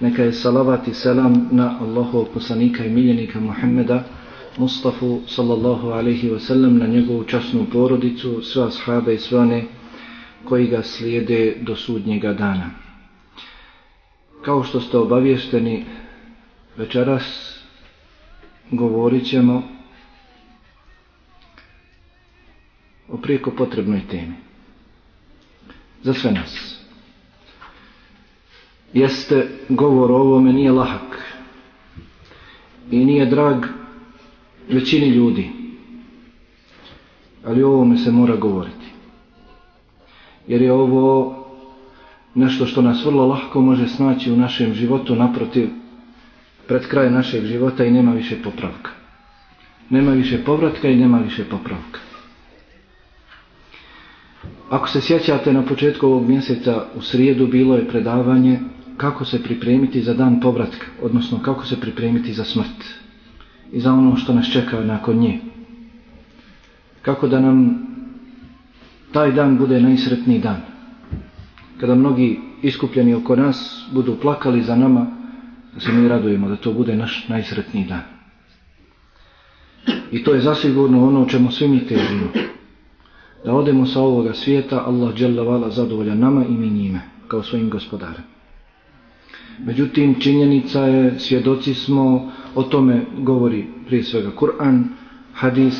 Neka je salavat i selam na Allahu poslanika i miljenika Muhammeda Mustafa sallallahu alaihi wa sallam na njegovu časnu porodicu, sve ashabe i sve one koji ga slijede do sudnjega dana. Kao što ste obavješteni večeras govorit ćemo o prijeko potrebnoj temi. Za sve nas. Jeste govor o ovome nije lahak i nije drag većini ljudi. Ali o ovome se mora govoriti. Jer je ovo nešto što nas vrlo lahko može snaći u našem životu naprotiv pred kraj našeg života i nema više popravka. Nema više povratka i nema više popravka. Ako se sjećate na početku ovog mjeseca u srijedu bilo je predavanje kako se pripremiti za dan povratka, odnosno kako se pripremiti za smrt i za ono što nas čeka nakon nje. Kako da nam taj dan bude najsretniji dan. Kada mnogi iskupljeni oko nas budu plakali za nama, da se mi radujemo da to bude naš najsretniji dan. I to je zasigurno ono čemu svi mi težimo. Da odemo sa ovoga svijeta, Allah dželavala zadovolja nama i mi njime, kao svojim gospodarem. Međutim, činjenica je, svjedoci smo, o tome govori prije svega Kur'an, hadis,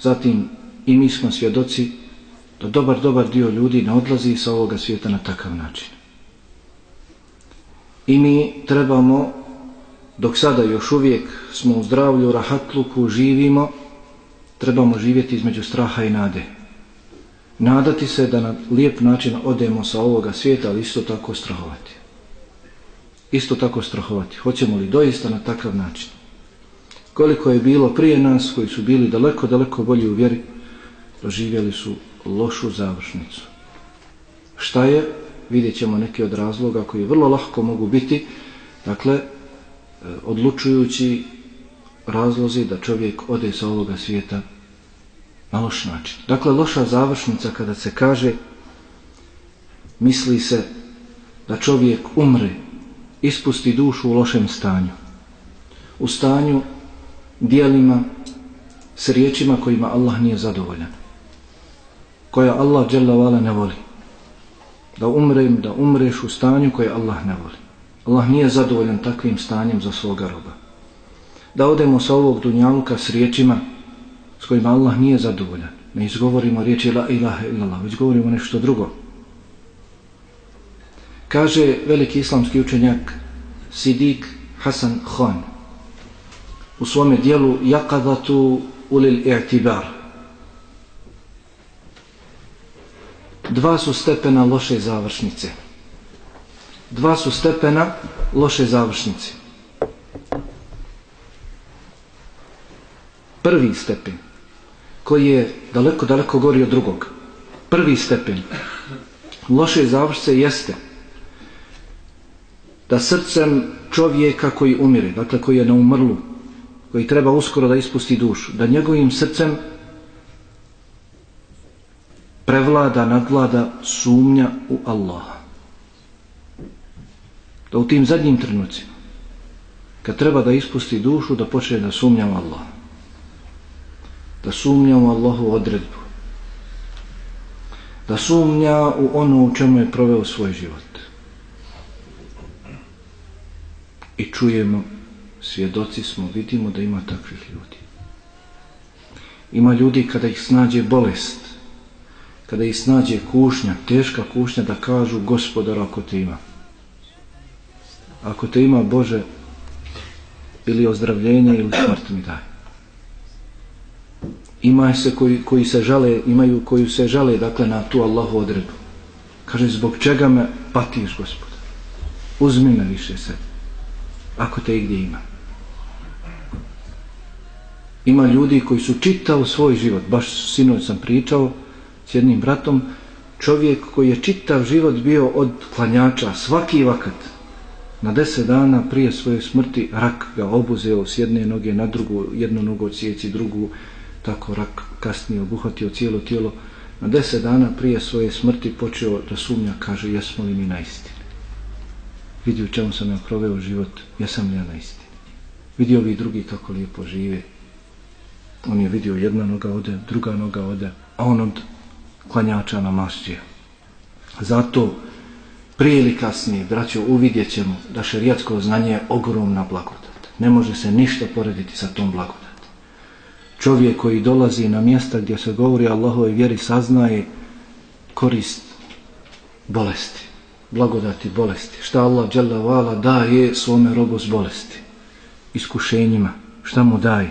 zatim i mi smo svjedoci da dobar, dobar dio ljudi ne odlazi sa ovoga svijeta na takav način. I mi trebamo, dok sada još uvijek smo u zdravlju, rahatluku, živimo, trebamo živjeti između straha i nade. Nadati se da na lijep način odemo sa ovoga svijeta, ali isto tako strahovati. Isto tako strahovati. Hoćemo li doista na takav način? Koliko je bilo prije nas koji su bili daleko, daleko bolji u vjeri, doživjeli su lošu završnicu. Šta je? vidjet ćemo neki od razloga koji vrlo lahko mogu biti, dakle, e, odlučujući razlozi da čovjek ode sa ovoga svijeta na loš način. Dakle, loša završnica kada se kaže, misli se da čovjek umre, ispusti dušu u lošem stanju. U stanju, dijelima, s riječima kojima Allah nije zadovoljan. Koja Allah dželavala ne voli da umrem, da umreš u stanju koje Allah ne voli. Allah nije zadovoljan takvim stanjem za svoga roba. Da odemo sa ovog dunjaluka s riječima s kojima Allah nije zadovoljan. Ne izgovorimo riječi la ilaha illallah, već govorimo nešto drugo. Kaže veliki islamski učenjak Sidik Hasan Khan u svome dijelu Jakadatu ulil i'tibar dva su stepena loše završnice. Dva su stepena loše završnice. Prvi stepen, koji je daleko, daleko gori od drugog. Prvi stepen loše završnice jeste da srcem čovjeka koji umire, dakle koji je na umrlu, koji treba uskoro da ispusti dušu, da njegovim srcem prevlada, nadvlada sumnja u Allaha. Da u tim zadnjim trenucima, kad treba da ispusti dušu, da počne da sumnja u Allaha. Da sumnja u Allahu odredbu. Da sumnja u ono u čemu je proveo svoj život. I čujemo, svjedoci smo, vidimo da ima takvih ljudi. Ima ljudi kada ih snađe bolest, kada ih snađe kušnja, teška kušnja da kažu gospodar ako te ima. Ako te ima Bože ili ozdravljenje ili smrt mi daj. Ima se koji, koji se žale, imaju koji se žale dakle na tu Allahu odredu. Kaže zbog čega me patiš gospodar? uzmi me više se ako te gdje ima. Ima ljudi koji su čitao svoj život baš sinoć sam pričao s jednim bratom čovjek koji je čitav život bio od klanjača svaki vakat. Na deset dana prije svoje smrti rak ga obuzeo s jedne noge na drugu jednu nogu cijeci, drugu tako rak kasnije obuhvatio cijelo tijelo. Na deset dana prije svoje smrti počeo da sumnja kaže jesmo li mi na vidi vidio čemu sam ja proveo život ja sam ja na istini vidio li drugi kako lijepo žive on je vidio jedna noga ode druga noga ode a on od klanjača na mašđe. Zato prije ili kasnije, braćo, uvidjet ćemo da šerijatsko znanje je ogromna blagodat. Ne može se ništa porediti sa tom blagodat. Čovjek koji dolazi na mjesta gdje se govori Allahove vjeri saznaje korist bolesti, blagodati bolesti. Šta Allah dželavala daje svome robu s bolesti, iskušenjima, šta mu daje?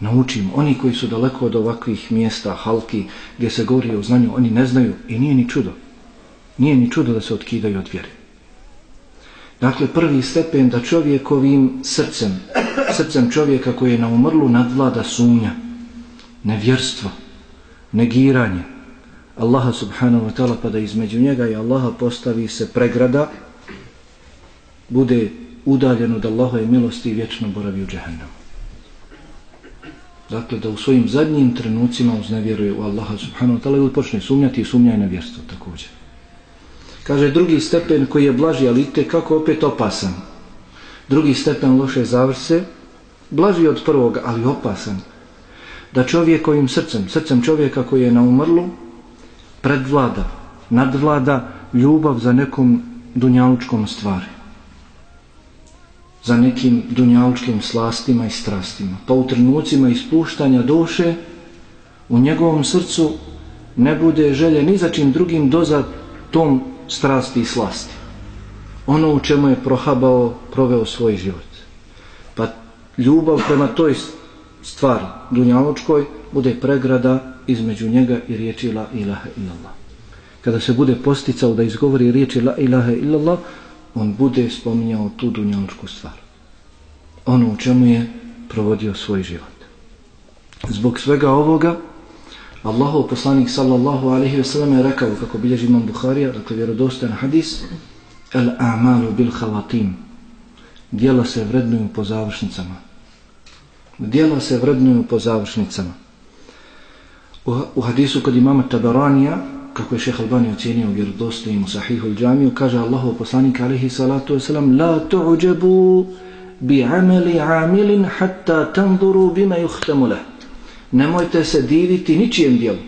naučim. Oni koji su daleko od ovakvih mjesta, halki, gdje se govori o znanju, oni ne znaju i nije ni čudo. Nije ni čudo da se otkidaju od vjere. Dakle, prvi stepen da čovjekovim srcem, srcem čovjeka koji je na umrlu nadvlada sumnja, nevjerstvo, negiranje, Allaha subhanahu wa ta'ala pa da između njega i Allaha postavi se pregrada, bude udaljen od Allahove milosti i vječno boravi u džahannamu. Dakle, da u svojim zadnjim trenucima uznevjeruje u Allaha subhanahu wa ta'ala ili počne sumnjati i sumnja i nevjerstvo također. Kaže, drugi stepen koji je blaži, ali te kako opet opasan. Drugi stepen loše zavrse, blaži od prvog, ali opasan. Da čovjek kojim srcem, srcem čovjeka koji je na umrlu, predvlada, nadvlada ljubav za nekom dunjalučkom stvari za nekim dunjalučkim slastima i strastima. Pa u trenucima ispuštanja duše u njegovom srcu ne bude želje ni za čim drugim doza tom strasti i slasti. Ono u čemu je prohabao, proveo svoj život. Pa ljubav prema toj stvari dunjalučkoj bude pregrada između njega i riječi la ilaha illallah. Kada se bude posticao da izgovori riječi la ilaha illallah, on bude spominjao tu dunjalučku stvar. Ono u čemu je provodio svoj život. Zbog svega ovoga, Allahov poslanik sallallahu alaihi ve sellem je rekao, kako bilježi imam Buharija, dakle vjerodostan hadis, el a'malu bil halatim. Dijela se vrednuju po završnicama. Dijela se vrednuju po završnicama. U, hadisu kod imama Tabaranija, kako je šeha Albani ocjenio u vjerodostojim u sahihu džamiju, kaže Allahov poslanik alaihi salatu wasalam, la tu'đebu bi ameli amilin hatta tanzuru bima juhtemu leh. Nemojte se diviti ničijem dijelu.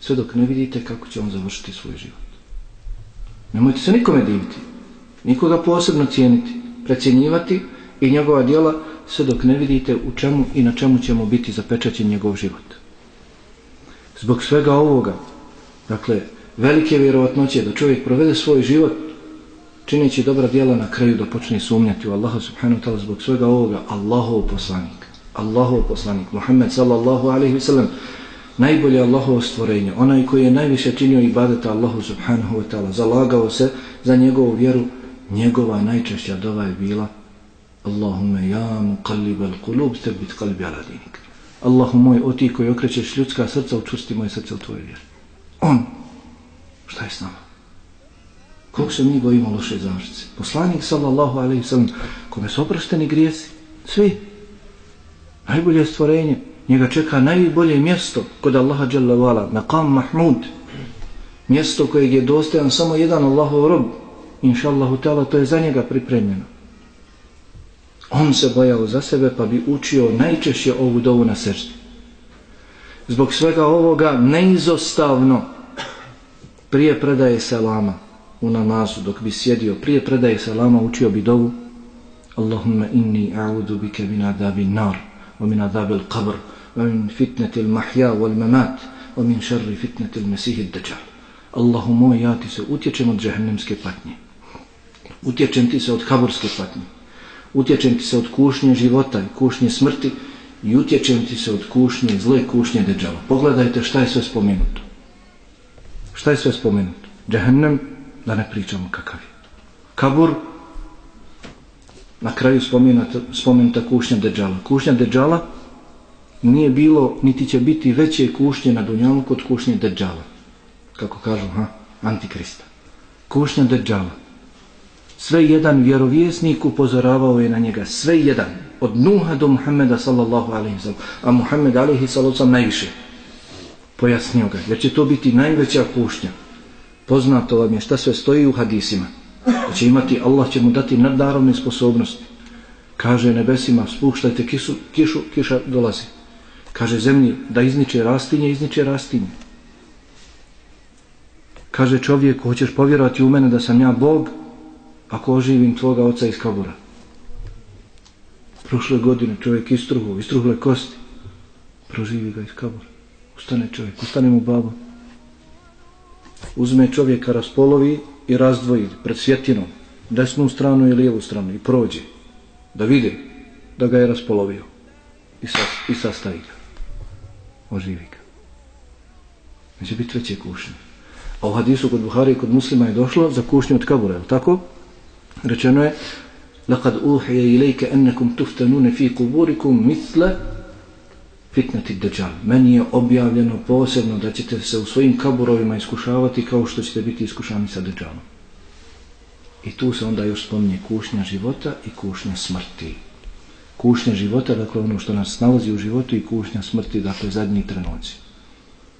Sve dok ne vidite kako će on završiti svoj život. Nemojte se nikome diviti. Nikoga posebno cijeniti, precjenjivati i njegova dijela sve dok ne vidite u čemu i na čemu ćemo biti zapečaćen njegov život. Zbog svega ovoga, dakle, velike vjerovatnoće da čovjek provede svoj život čineći dobra djela na kraju da počne sumnjati u Allaha subhanahu wa ta'ala zbog svega ovoga, Allahov poslanik, Allahov poslanik, Muhammed sallallahu alaihi sallam, najbolje Allahovo stvorenje, onaj koji je najviše činio ibadeta Allahu subhanahu wa ta'ala, zalagao se za njegovu vjeru, njegova najčešća dova je bila Allahume ja muqallib al qulub thabbit qalbi ala dinik. Allahu moj, o ti koji okrećeš ljudska srca, učvrsti moje srce u tvojoj vjeri. On, šta je s nama? Koliko se mi bojimo loše završice? Poslanik sallallahu alaihi sallam, kome su oprošteni grijesi? Svi. Najbolje stvorenje. Njega čeka najbolje mjesto kod Allaha dželle vala, maqam mahmud. Mjesto kojeg je dostojan samo jedan Allahov rob. Inša Allahu ta'ala, to je za njega pripremljeno. On se bojao za sebe pa bi učio najčešće ovu dovu na srđi. Zbog svega ovoga neizostavno prije predaje selama u namazu dok bi sjedio prije predaje selama učio bi dovu Allahumma inni a'udu bike min adabi nar wa min adabi al-qabr wa min fitnati al-mahya wal-mamat wa min šarri fitnati al-mesih al-dajjal Allahumma ja ti se utječem od džahnemske patnje. Utječem ti se od kaburske patnje utječem ti se od kušnje života i kušnje smrti i utječem ti se od kušnje, zle kušnje deđala. Pogledajte šta je sve spomenuto. Šta je sve spomenuto? Džehennem, da ne pričamo kakav je. kabur, na kraju spomenuta kušnja Deđala. Kušnja Deđala nije bilo, niti će biti veće kušnje na Dunjalu kod kušnje Deđala. Kako kažu, ha? Antikrista. Kušnja Deđala. Sve jedan vjerovjesnik upozoravao je na njega. Sve jedan. Od Nuha do Muhammeda sallallahu alaihi sallam. A Muhammed alaihi sallallahu sallam najviše. Pojasnio ga. Jer će to biti najveća kušnja. Poznato vam je šta sve stoji u hadisima. Da će imati, Allah će mu dati nadnaravne sposobnosti. Kaže nebesima, spuštajte kišu, kišu, kiša dolazi. Kaže zemlji, da izniče rastinje, izniče rastinje. Kaže čovjek, hoćeš povjerovati u mene da sam ja Bog, Pa ako oživim tvoga oca iz kabura. Prošle godine čovjek istruhu, istruhle kosti. Proživi ga iz kabura. Ustane čovjek, ustane mu babo. Uzme čovjeka, raspolovi i razdvoji pred svjetinom, desnu stranu i lijevu stranu i prođe. Da vide da ga je raspolovio i, sa, i sastavi ga. Oživi ga. Neće biti veće kušnje. A u hadisu kod Buhari i kod muslima je došlo za kušnju od kabura, je tako? Rečeno je لقد أوحي إليك أنكم تفتنون في قبوركم مثل fitnati deđal. Meni je objavljeno posebno da ćete se u svojim kaburovima iskušavati kao što ćete biti iskušani sa deđalom. I tu se onda još spominje kušnja života i kušnja smrti. Kušnja života, dakle ono što nas nalazi u životu i kušnja smrti, dakle zadnji trenuci.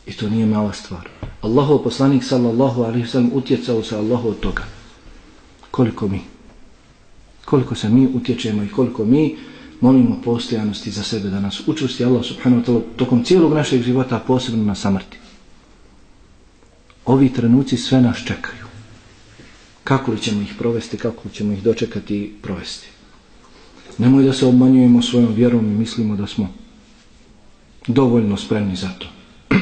I to nije mala stvar. Allahov poslanik sallallahu alaihi sallam utjecao se Allahu od toga. Koliko mi? Koliko se mi utječemo i koliko mi molimo postojanosti za sebe da nas učusti Allah subhanahu wa ta'ala tokom cijelog našeg života, posebno na samrti. Ovi trenuci sve nas čekaju. Kako li ćemo ih provesti, kako li ćemo ih dočekati i provesti. Nemoj da se obmanjujemo svojom vjerom i mislimo da smo dovoljno spremni za to.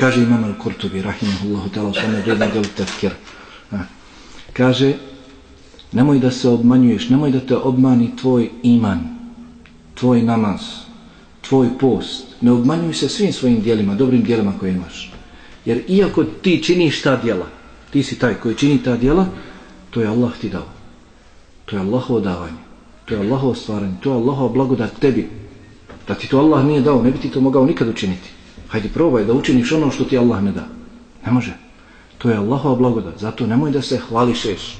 Kaže imam al-Kurtubi, rahimahullahu ta'ala, u svome vrednom delu. Kaže, nemoj da se obmanjuješ, nemoj da te obmani tvoj iman, tvoj namaz, tvoj post. Ne obmanjuj se svim svojim dijelima, dobrim dijelima koje imaš. Jer iako ti činiš ta dijela, ti si taj koji čini ta dijela, to je Allah ti dao. To je Allahovo davanje. To je Allahovo stvaranje. To je Allahovo blagodat tebi. Da ti to Allah nije dao, ne bi ti to mogao nikad učiniti. Hajde probaj da učiniš ono što ti Allah ne da. Ne može. To je Allahova blagodat. Zato nemoj da se hvališeš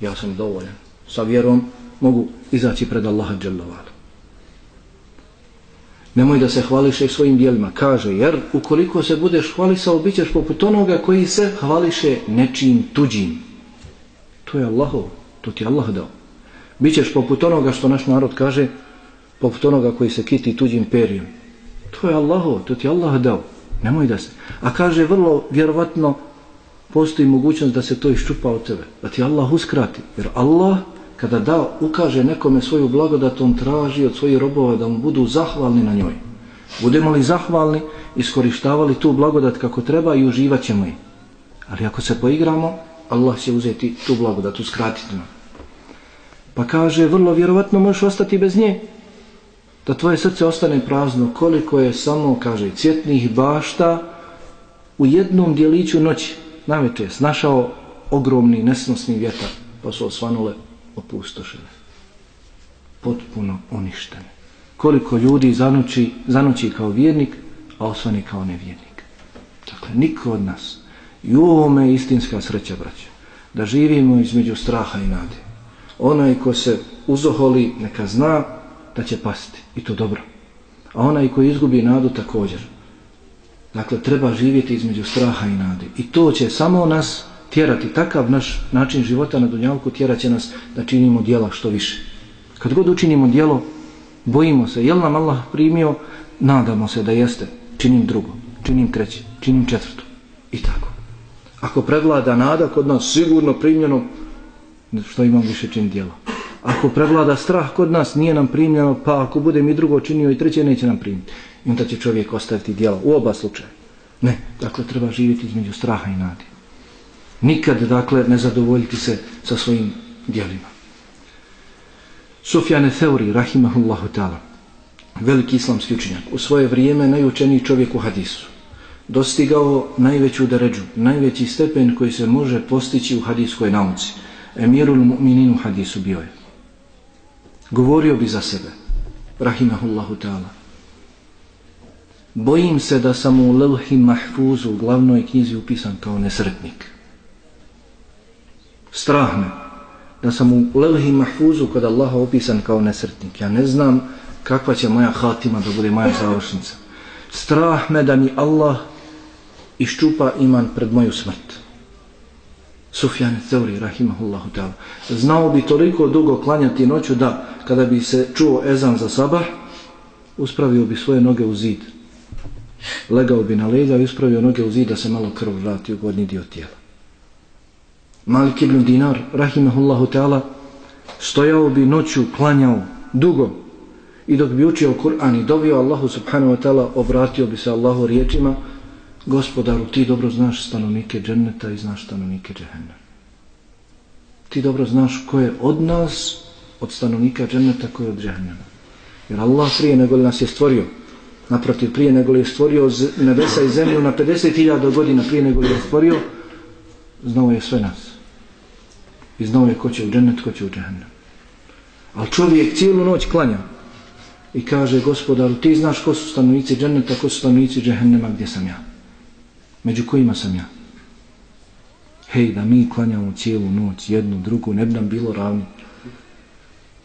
ja sam dovoljan. Sa vjerom mogu izaći pred Allaha dželovala. Nemoj da se hvališe svojim dijelima. Kaže, jer ukoliko se budeš hvalisao, bit ćeš poput onoga koji se hvališe nečim tuđim. To je Allahov. To ti Allah dao. Bićeš poput onoga što naš narod kaže, poput onoga koji se kiti tuđim perijem. To je Allahov. To ti Allah dao. Nemoj da se. A kaže vrlo vjerovatno postoji mogućnost da se to iščupa od tebe. Da ti Allah uskrati. Jer Allah, kada da ukaže nekome svoju blagodat, on traži od svojih robova da mu budu zahvalni na njoj. Budemo li zahvalni, iskorištavali tu blagodat kako treba i uživat ćemo je. Ali ako se poigramo, Allah će uzeti tu blagodat, uskratiti nam. Pa kaže, vrlo vjerovatno možeš ostati bez nje. Da tvoje srce ostane prazno, koliko je samo, kaže, cjetnih bašta u jednom dijeliću noći Najveće je snašao ogromni nesnosni vjetar, pa su osvanule opustošene. Potpuno uništene. Koliko ljudi zanući, zanući kao vjernik, a osvani kao nevjernik. Dakle, niko od nas. I u ovome je istinska sreća, braća. Da živimo između straha i nade. Onaj ko se uzoholi, neka zna da će pasti. I to dobro. A onaj ko izgubi nadu također. Dakle, treba živjeti između straha i nade. I to će samo nas tjerati, takav naš način života na Dunjalku tjeraće nas da činimo dijela što više. Kad god učinimo dijelo, bojimo se, jel nam Allah primio, nadamo se da jeste, činim drugo, činim treće, činim četvrto. I tako. Ako prevlada nada kod nas sigurno primljeno, što imam više čin dijela. Ako prevlada strah kod nas, nije nam primljeno, pa ako budem i drugo činio i treće, neće nam primiti i onda će čovjek ostaviti djelo. u oba slučaja. Ne, dakle treba živjeti između straha i nade. Nikad, dakle, ne zadovoljiti se sa svojim dijelima. Sufjane Theuri, rahimahullahu ta'ala, veliki islamski učinjak, u svoje vrijeme najučeniji čovjek u hadisu, dostigao najveću deređu, najveći stepen koji se može postići u hadiskoj nauci. emirul mu'mininu u hadisu bio je. Govorio bi za sebe, rahimahullahu ta'ala. Bojim se da sam u levhi mahfuzu u glavnoj knjizi upisan kao nesretnik. Strah me da sam u levhi mahfuzu kod Allaha upisan kao nesretnik. Ja ne znam kakva će moja hatima da bude moja završnica. Strah me da mi Allah iščupa iman pred moju smrt. Sufjan Teuri, rahimahullahu ta'ala. Znao bi toliko dugo klanjati noću da, kada bi se čuo ezan za sabah, uspravio bi svoje noge u zid. Legao bi na leđa i uspravio noge u zid da se malo krv vrati u godni dio tijela. Malik ibn Dinar, rahimahullahu ta'ala, stojao bi noću, klanjao dugo i dok bi učio Kur'an i dovio Allahu subhanahu wa ta'ala, obratio bi se Allahu riječima, gospodaru, ti dobro znaš stanovnike dženneta i znaš stanovnike džehennema. Ti dobro znaš ko je od nas, od stanovnika dženneta, ko je od džehennema. Jer Allah prije nego nas je stvorio, naprotiv prije nego li je stvorio nebesa i zemlju na 50.000 godina prije nego li je stvorio, znao je sve nas. I znao je ko će u džennet, ko će u džehennem. Ali čovjek cijelu noć klanja i kaže gospodaru, ti znaš ko su stanovnici dženneta, ko su stanovnici džehennema, gdje sam ja među kojima sam ja. Hej, da mi klanjamo cijelu noć, jednu, drugu, ne bi nam bilo ravno.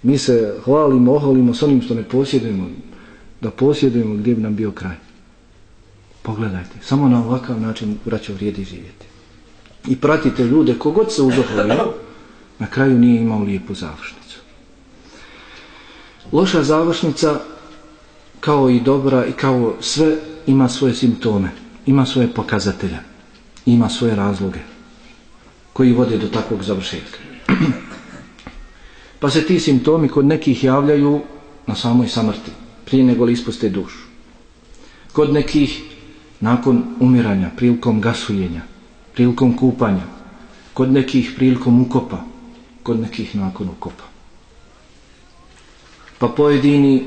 Mi se hvalimo, oholimo s onim što ne posjedujemo, da posjedujemo gdje bi nam bio kraj. Pogledajte, samo na ovakav način vraća vrijedi živjeti. I pratite ljude, kogod se uzoholio, na kraju nije imao lijepu završnicu. Loša završnica, kao i dobra i kao sve, ima svoje simptome ima svoje pokazatelje, ima svoje razloge koji vode do takvog završetka. pa se ti simptomi kod nekih javljaju na samoj samrti, prije nego li ispuste dušu. Kod nekih nakon umiranja, prilikom gasuljenja, prilikom kupanja, kod nekih prilikom ukopa, kod nekih nakon ukopa. Pa pojedini,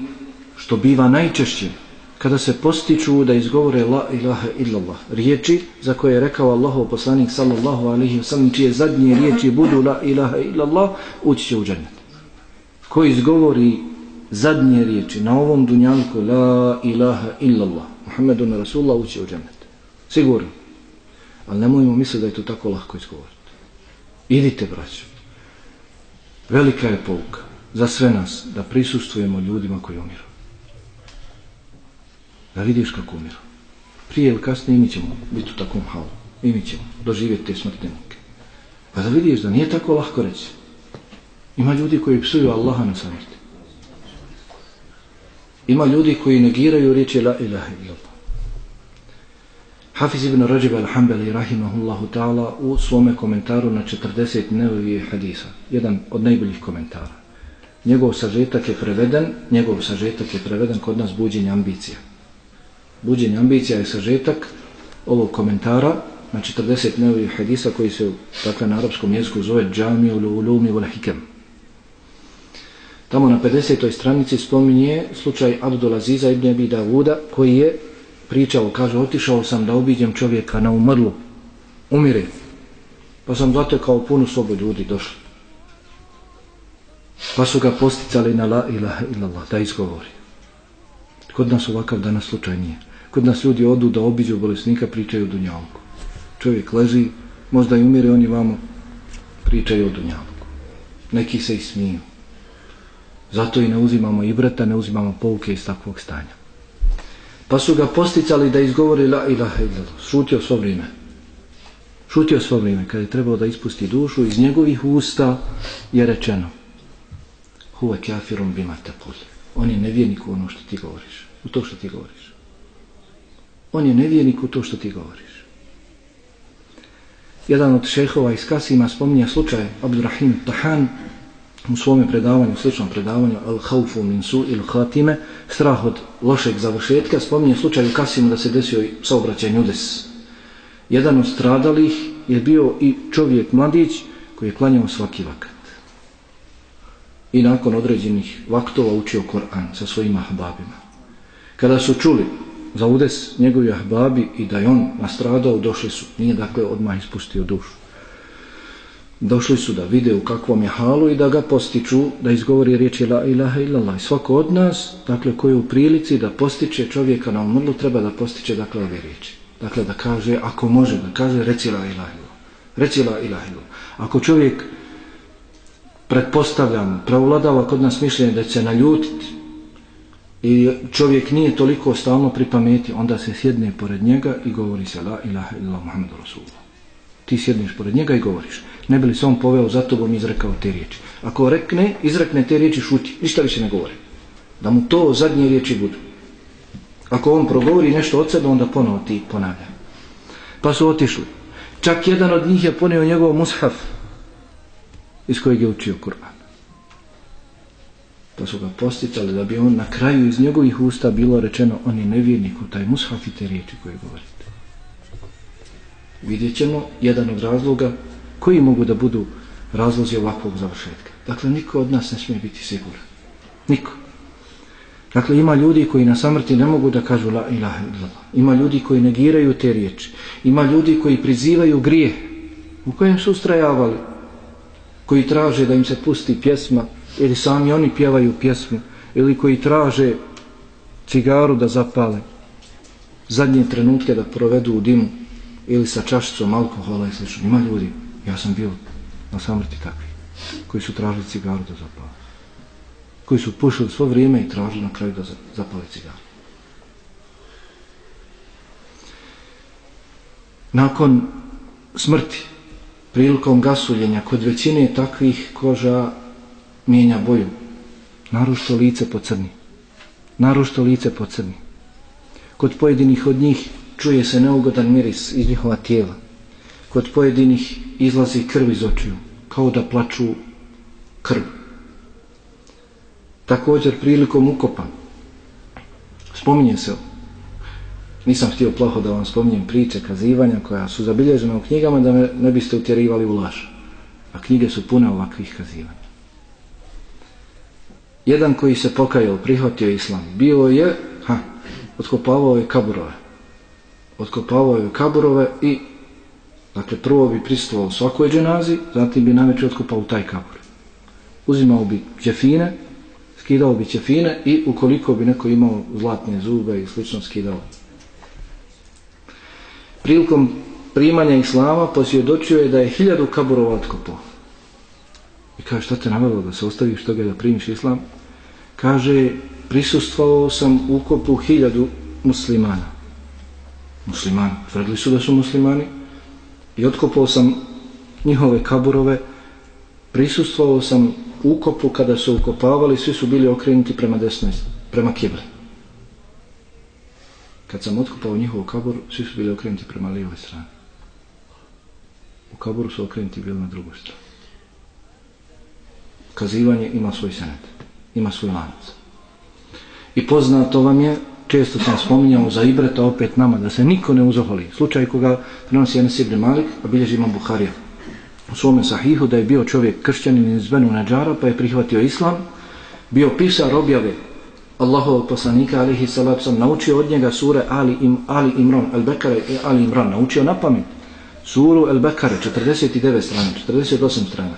što biva najčešće, kada se postiču da izgovore la ilaha illallah riječi za koje je rekao Allahov poslanik sallallahu alaihi wasallam čije zadnje riječi budu la ilaha illallah ući će u džennet ko izgovori zadnje riječi na ovom dunjanku la ilaha illallah Muhammedun Rasulullah ući u džennet sigurno ali nemojmo misliti da je to tako lahko izgovoriti idite braćo. velika je pouka za sve nas da prisustujemo ljudima koji umiru da vidiš kako umiru. Prije ili kasnije mi ćemo biti u takvom halu. I mi ćemo doživjeti te smrtne muke. Pa da vidiš da nije tako lahko reći. Ima ljudi koji psuju Allaha na samrti. Ima ljudi koji negiraju riječi la ilaha illallah. Hafiz ibn Rajib al-Hambali rahimahullahu ta'ala u svome komentaru na 40 nevovije hadisa, jedan od najboljih komentara. Njegov sažetak je preveden, njegov sažetak je preveden kod nas buđenje ambicija buđenje ambicija je sažetak ovog komentara na 40 nevojih hadisa koji se dakle, na arapskom jeziku zove džamiju ulumi wal hikem. Tamo na 50. stranici spominje slučaj Abdul Aziza ibn Abi Davuda koji je pričao, kaže, otišao sam da obiđem čovjeka na umrlu, umire, pa sam zatekao punu sobu ljudi došli. Pa su ga posticali na la ilaha illallah, da izgovori. Kod nas ovakav danas slučaj nije. Kod nas ljudi odu da obiđu bolesnika, pričaju o dunjavku. Čovjek leži, možda i umire, oni vamo pričaju o dunjavku. Neki se i smiju. Zato i ne uzimamo ibrata, ne uzimamo pouke iz takvog stanja. Pa su ga posticali da izgovori la ilaha illallah. Šutio svo vrijeme. Šutio svo vrijeme. Kad je trebao da ispusti dušu, iz njegovih usta je rečeno Huve kafirum bima tepul. On je nevjernik u ono što ti govoriš. U to što ti govoriš on je nevjernik u to što ti govoriš. Jedan od šehova iz Kasima spominja slučaj Abdurrahim Tahan u svome predavanju, sličnom predavanju Al-Haufu min su il strah od lošeg završetka, spominje slučaj u Kasimu da se desio saobraćaj Udes. Jedan od stradalih je bio i čovjek mladić koji je klanjao svaki vakat. I nakon određenih vaktova učio Koran sa svojim ahbabima. Kada su čuli za udes njegovi ahbabi i da je on nastradao, došli su. Nije dakle odmah ispustio dušu došli su da vide u kakvom je halu i da ga postiču, da izgovori riječi la ilaha illallah. Svako od nas, dakle, koji je u prilici da postiče čovjeka na umrlu, treba da postiče, dakle, ove riječi. Dakle, da kaže, ako može, da kaže, reci la ilaha illallah. Reci la ilaha illallah. Ako čovjek, pretpostavljam, pravladava kod nas mišljenje da će se naljutiti i čovjek nije toliko stalno pri pameti, onda se sjedne pored njega i govori se la ilaha illallah Muhammedu Rasulullah. Ti sjedneš pored njega i govoriš ne bi li se on poveo za tobom izrekao te riječi. Ako rekne, izrekne te riječi, šuti, ništa više ne govori. Da mu to zadnje riječi budu. Ako on progovori nešto od sebe, onda ponovo ti ponavlja. Pa su otišli. Čak jedan od njih je ponio njegov mushaf iz kojeg je učio Kur'an. Pa su ga posticali da bi on na kraju iz njegovih usta bilo rečeno on je nevjernik u taj mushaf i te riječi koje govorite. Vidjet ćemo jedan od razloga koji mogu da budu razlozi ovakvog završetka. Dakle, niko od nas ne smije biti siguran. Niko. Dakle, ima ljudi koji na samrti ne mogu da kažu la ilaha illallah. Ima ljudi koji negiraju te riječi. Ima ljudi koji prizivaju grije u kojem su ustrajavali. Koji traže da im se pusti pjesma ili sami oni pjevaju pjesmu ili koji traže cigaru da zapale zadnje trenutke da provedu u dimu ili sa čašicom alkohola i sl. Ima ljudi Ja sam bio na samrti takvi koji su tražili cigaru da zapale. Koji su pušili svo vrijeme i tražili na kraju da zapale cigaru. Nakon smrti, prilikom gasuljenja, kod većine takvih koža mijenja boju. Narušto lice po crni. Narušto lice po crni. Kod pojedinih od njih čuje se neugodan miris iz njihova tijela. Kod pojedinih izlazi krv iz očiju, kao da plaču krv. Također prilikom ukopa, spominje se, nisam htio plaho da vam spominjem priče, kazivanja koja su zabilježene u knjigama da me ne biste utjerivali u laž. A knjige su pune ovakvih kazivanja. Jedan koji se pokajao, prihvatio islam, bio je, ha, otkopavao je kaburove. Otkopavao je kaburove i Dakle, prvo bi pristovao svakoj dženazi, zatim bi najveći otkopao taj kabor. Uzimao bi ćefine, skidao bi ćefine i ukoliko bi neko imao zlatne zube i slično skidao. Prilikom primanja islama posvjedočio je da je hiljadu kaburova otkopao. I kaže, šta te navjelo da se ostaviš toga da primiš islam? Kaže, prisustvovao sam ukopu hiljadu muslimana. Muslimani. Tvrdili su da su muslimani i otkopao sam njihove kaburove, prisustvovao sam ukopu kada su ukopavali, svi su bili okrenuti prema desnoj, prema kibli. Kad sam otkopao njihov kabur, svi su bili okrenuti prema lijevoj strani. U kaburu su okrenuti bili na drugoj strani. Kazivanje ima svoj senet, ima svoj lanac. I poznato vam je često sam spominjao za Ibreta opet nama, da se niko ne uzoholi. Slučaj koga prenosi Enes Ibn Malik, a bilježi imam Buharija. U svome sahihu da je bio čovjek kršćanin iz Benu Neđara, pa je prihvatio islam, bio pisar objave Allahovog poslanika, alihi salatu sam, naučio od njega sure Ali, im, Ali Imran, El Bekare i e, Ali Imran, naučio na pamet. Suru El Bekare, 49 strana, 48 strana.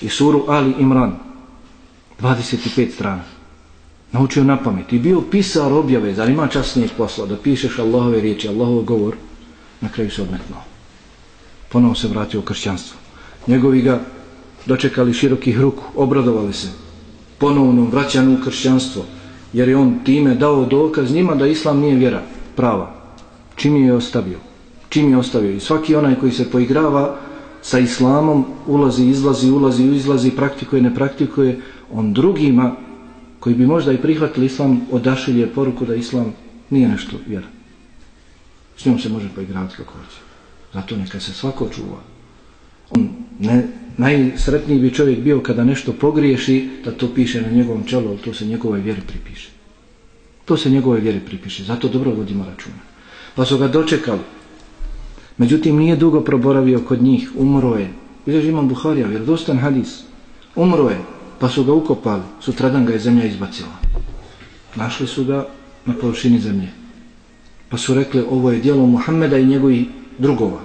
I suru Ali Imran, 25 strana naučio na pamet i bio pisar objave, zar ima časnijeg posla da pišeš Allahove riječi, Allahov govor, na kraju se odmetnuo. Ponovo se vratio u kršćanstvo. Njegovi ga dočekali širokih ruku, obradovali se ponovnom vraćanju u kršćanstvo, jer je on time dao dokaz njima da islam nije vjera prava. Čim je ostavio? Čim je ostavio? I svaki onaj koji se poigrava sa islamom, ulazi, izlazi, ulazi, izlazi, praktikuje, ne praktikuje, on drugima koji bi možda i prihvatili islam odašilje poruku da islam nije nešto vjera. S njom se može poigravati kako hoće. Zato neka se svako čuva. On ne, najsretniji bi čovjek bio kada nešto pogriješi da to piše na njegovom čelu, ali to se njegove vjeri pripiše. To se njegove vjeri pripiše. Zato dobro vodimo računa. Pa su ga dočekali. Međutim, nije dugo proboravio kod njih. Umro je. Vidješ imam Buharija, vjerodostan hadis. Umro je pa su ga ukopali, sutradan ga je zemlja izbacila. Našli su ga na površini zemlje. Pa su rekli, ovo je dijelo Muhammeda i njegovih drugova.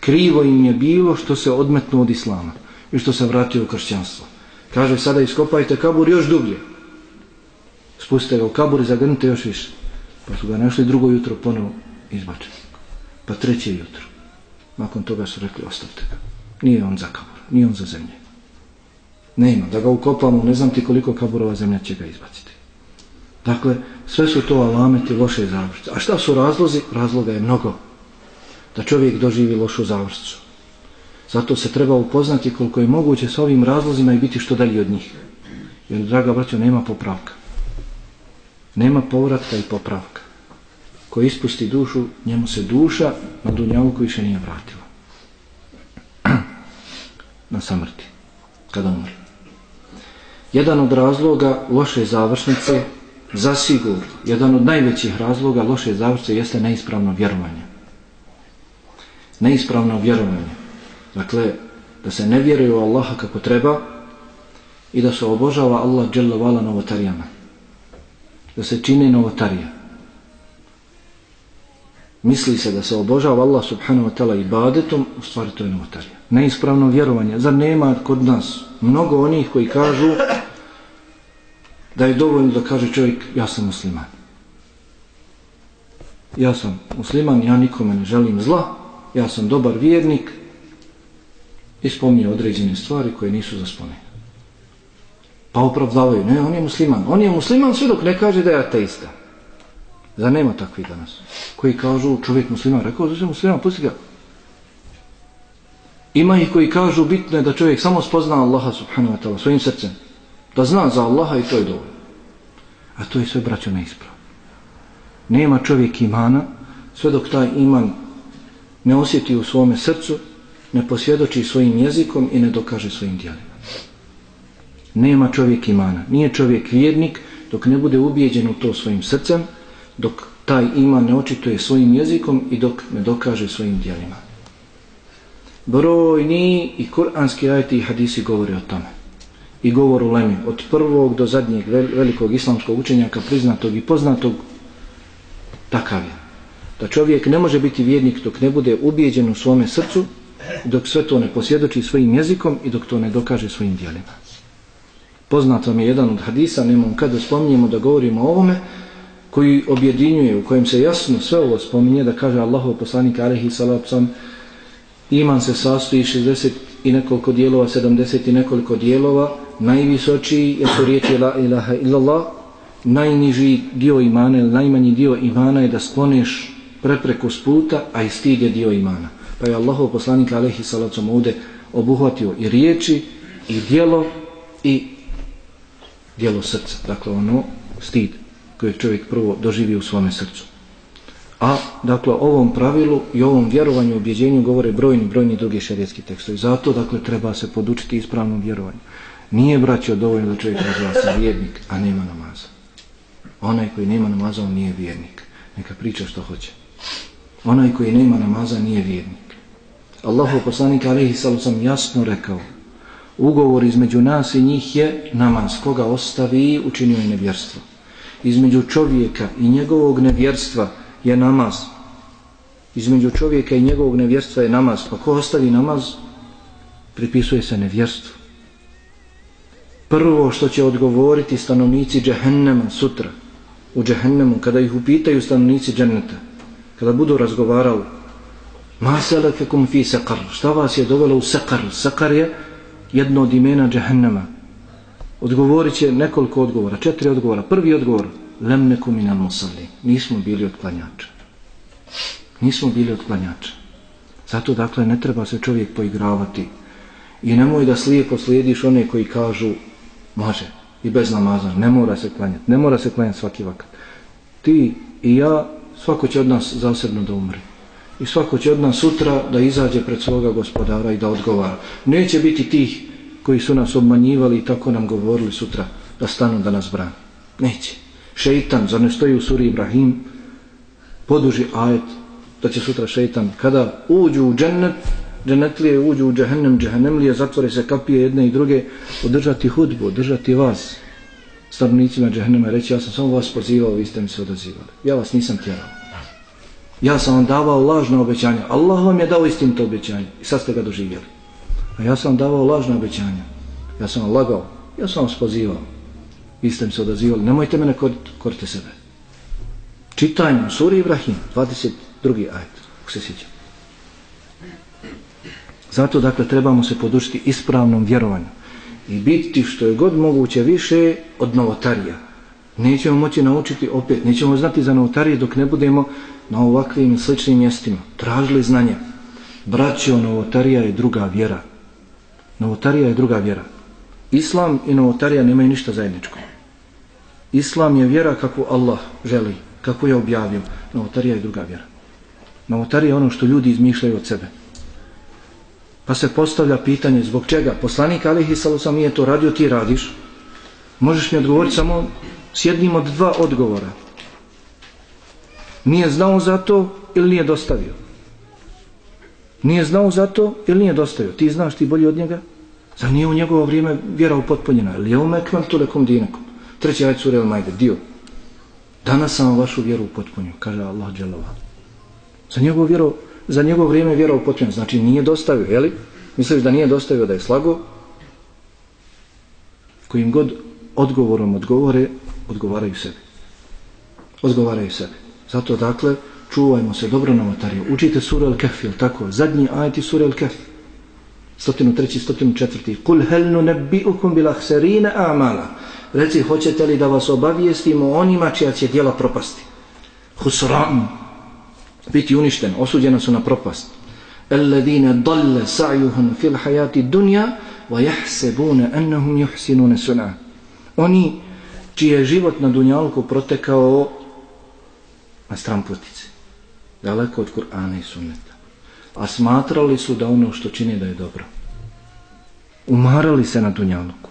krivo im je bilo što se odmetnuo od islama i što se vratio u kršćanstvo. Kaže sada iskopajte kabur još dublje. Spustite ga u kabur i zagrnite još više. Pa su ga našli drugo jutro ponovo izbačeni. Pa treće jutro. Nakon toga su rekli ostavite ga. Nije on za kabur, nije on za zemlje. Nema, da ga ukopamo, ne znam ti koliko kaburova zemlja će ga izbaciti. Dakle, sve su to alameti loše završice. A šta su razlozi? Razloga je mnogo. Da čovjek doživi lošu završicu. Zato se treba upoznati koliko je moguće s ovim razlozima i biti što dalje od njih. Jer, draga braćo, nema popravka. Nema povratka i popravka. Ko ispusti dušu, njemu se duša na dunjavku više nije vratila. na samrti. Kada umri. Jedan od razloga loše završnice, zasigur, jedan od najvećih razloga loše završnice jeste neispravno vjerovanje. Neispravno vjerovanje. Dakle, da se ne vjeruje u Allaha kako treba i da se obožava Allah dželovala novotarijama. Da se čini novotarija. Misli se da se obožava Allah subhanahu wa ta'ala ibadetom, u stvari to je novotarija. Neispravno vjerovanje. Zar nema kod nas mnogo onih koji kažu da je dovoljno da kaže čovjek ja sam musliman. Ja sam musliman, ja nikome ne želim zla, ja sam dobar vjernik, i spominje određene stvari koje nisu za spomenje. Pa opravdavaju, ne, on je musliman. On je musliman sve dok ne kaže da je ateista. Za nema takvi danas? Koji kažu, čovjek musliman, rekao, da je musliman, pusti ga. Ima ih koji kažu, bitno je da čovjek samo spozna Allaha subhanahu wa ta'ala svojim srcem. Da zna za Allaha i to je dovoljno. A to je sve braćo neispravo. Nema čovjek imana, sve dok taj iman ne osjeti u svome srcu, ne posvjedoči svojim jezikom i ne dokaže svojim dijelima. Nema čovjek imana. Nije čovjek vjernik dok ne bude ubijeđen u to svojim srcem, dok taj iman ne očituje svojim jezikom i dok ne dokaže svojim dijelima. Brojni i kuranski ajeti i hadisi govore o tome. I govor u Lemi, od prvog do zadnjeg velikog islamskog učenjaka, priznatog i poznatog, takav je. Da čovjek ne može biti vjernik dok ne bude ubijeđen u svome srcu dok sve to ne posvjedoči svojim jezikom i dok to ne dokaže svojim dijelima. Poznat vam je jedan od hadisa, nemam kada spominjemo da govorimo o ovome, koji objedinjuje, u kojem se jasno sve ovo spominje, da kaže Allahov poslanik Alehi Salapsam, iman se sastoji 60 i nekoliko dijelova, 70 i nekoliko dijelova, najvisočiji je su riječi la ilaha illallah, najniži dio imana ili najmanji dio imana je da skloneš prepreku s puta, a i stid je dio imana. Pa je Allahov poslanik alaihi salatu ovde obuhvatio i riječi i dijelo i dijelo srca. Dakle ono stid koji čovjek prvo doživi u svome srcu. A dakle ovom pravilu i ovom vjerovanju i objeđenju govore brojni brojni drugi šerijetski tekstovi. Zato dakle treba se podučiti ispravnom vjerovanju nije braćo dovoljno da čovjek nazva se vjernik a nema namaza. Onaj koji nema namaza on nije vjernik. Neka priča što hoće. Onaj koji nema namaza nije vjernik. Allahu poslanik alihi salu sam jasno rekao ugovor između nas i njih je namaz. Koga ostavi učinio je nevjerstvo. Između čovjeka i njegovog nevjerstva je namaz. Između čovjeka i njegovog nevjerstva je namaz. Pa ko ostavi namaz pripisuje se nevjerstvo prvo što će odgovoriti stanovnici džehennema sutra u džehennemu kada ih upitaju stanovnici dženneta kada budu razgovarali Ma salakakum fi sakar Šta vas je dovelo u sakar sakar je jedno od imena džehennema Odgovorit će nekoliko odgovora, četiri odgovora. Prvi odgovor, lem neku minal musalli. Nismo bili otklanjača. Nismo bili otklanjača. Zato, dakle, ne treba se čovjek poigravati. I nemoj da slijepo slijediš one koji kažu, može, i bez namaza, ne mora se klanjati. Ne mora se klanjati svaki vakat. Ti i ja, svako će od nas zasebno da umri. i svako će od nas sutra da izađe pred svoga gospodara i da odgovara. Neće biti tih koji su nas obmanjivali i tako nam govorili sutra da stanu da nas brani. Neće. Šeitan, zar ne stoji u suri Ibrahim, poduži ajet da će sutra šeitan, kada uđu u džennet, dženetlije uđu u džehennem, džehennemlije, zatvore se kapije jedne i druge, održati hudbu, održati vas, stanovnicima džehennema, reći ja sam samo vas pozivao, vi ste mi se odazivali. Ja vas nisam tjerao Ja sam vam davao lažno obećanje. Allah vam je dao istim to obećanje. I sad ste ga doživjeli. A ja sam vam davao lažno obećanje. Ja sam vam lagao. Ja sam vam spozivao. Vi ste mi se odazivali. Nemojte mene koriti, korite sebe. Čitajmo. Suri Ibrahim. 22. ajet. Ako se sjećam. Zato dakle trebamo se podučiti ispravnom vjerovanju i biti što je god moguće više od novotarija. Nećemo moći naučiti opet, nećemo znati za novotarije dok ne budemo na ovakvim sličnim mjestima. Tražili znanje. Braćo, novotarija je druga vjera. Novotarija je druga vjera. Islam i novotarija nemaju ništa zajedničko. Islam je vjera kako Allah želi, kako je objavio. Novotarija je druga vjera. Novotarija je ono što ljudi izmišljaju od sebe. Pa se postavlja pitanje zbog čega? Poslanik Alihi Salusam nije to radio, ti radiš. Možeš mi odgovoriti samo s jednim od dva odgovora. Nije znao za to ili nije dostavio? Nije znao za to ili nije dostavio? Ti znaš ti bolji od njega? Za nije u njegovo vrijeme vjera upotpunjena? Ili je umekvan tu lekom dinakom? Treći ajed sura Al-Majde, dio. Danas sam vašu vjeru upotpunio, kaže Allah Đelova. Za njegovu vjeru za njegov vrijeme vjera u potpuno. Znači nije dostavio, je li? Misliš da nije dostavio da je slago? Kojim god odgovorom odgovore, odgovaraju sebi. Odgovaraju sebi. Zato dakle, čuvajmo se dobro na matariju. Učite sura Al-Kahf, je tako? Zadnji ajti sura Al-Kahf. 103. 104. Kul helnu nebi'ukum bilahserine amala. Reci, hoćete li da vas obavijestimo onima čija će djela propasti? Husran, biti uništen, osuđena su na propast. Alladine dalle sa'juhum fil hayati dunja wa jahsebune annahum juhsinune suna. Oni čiji je život na dunjalku protekao na stramputici, daleko od Kur'ana i sunneta. A smatrali su da ono što čini da je dobro. Umarali se na dunjalku.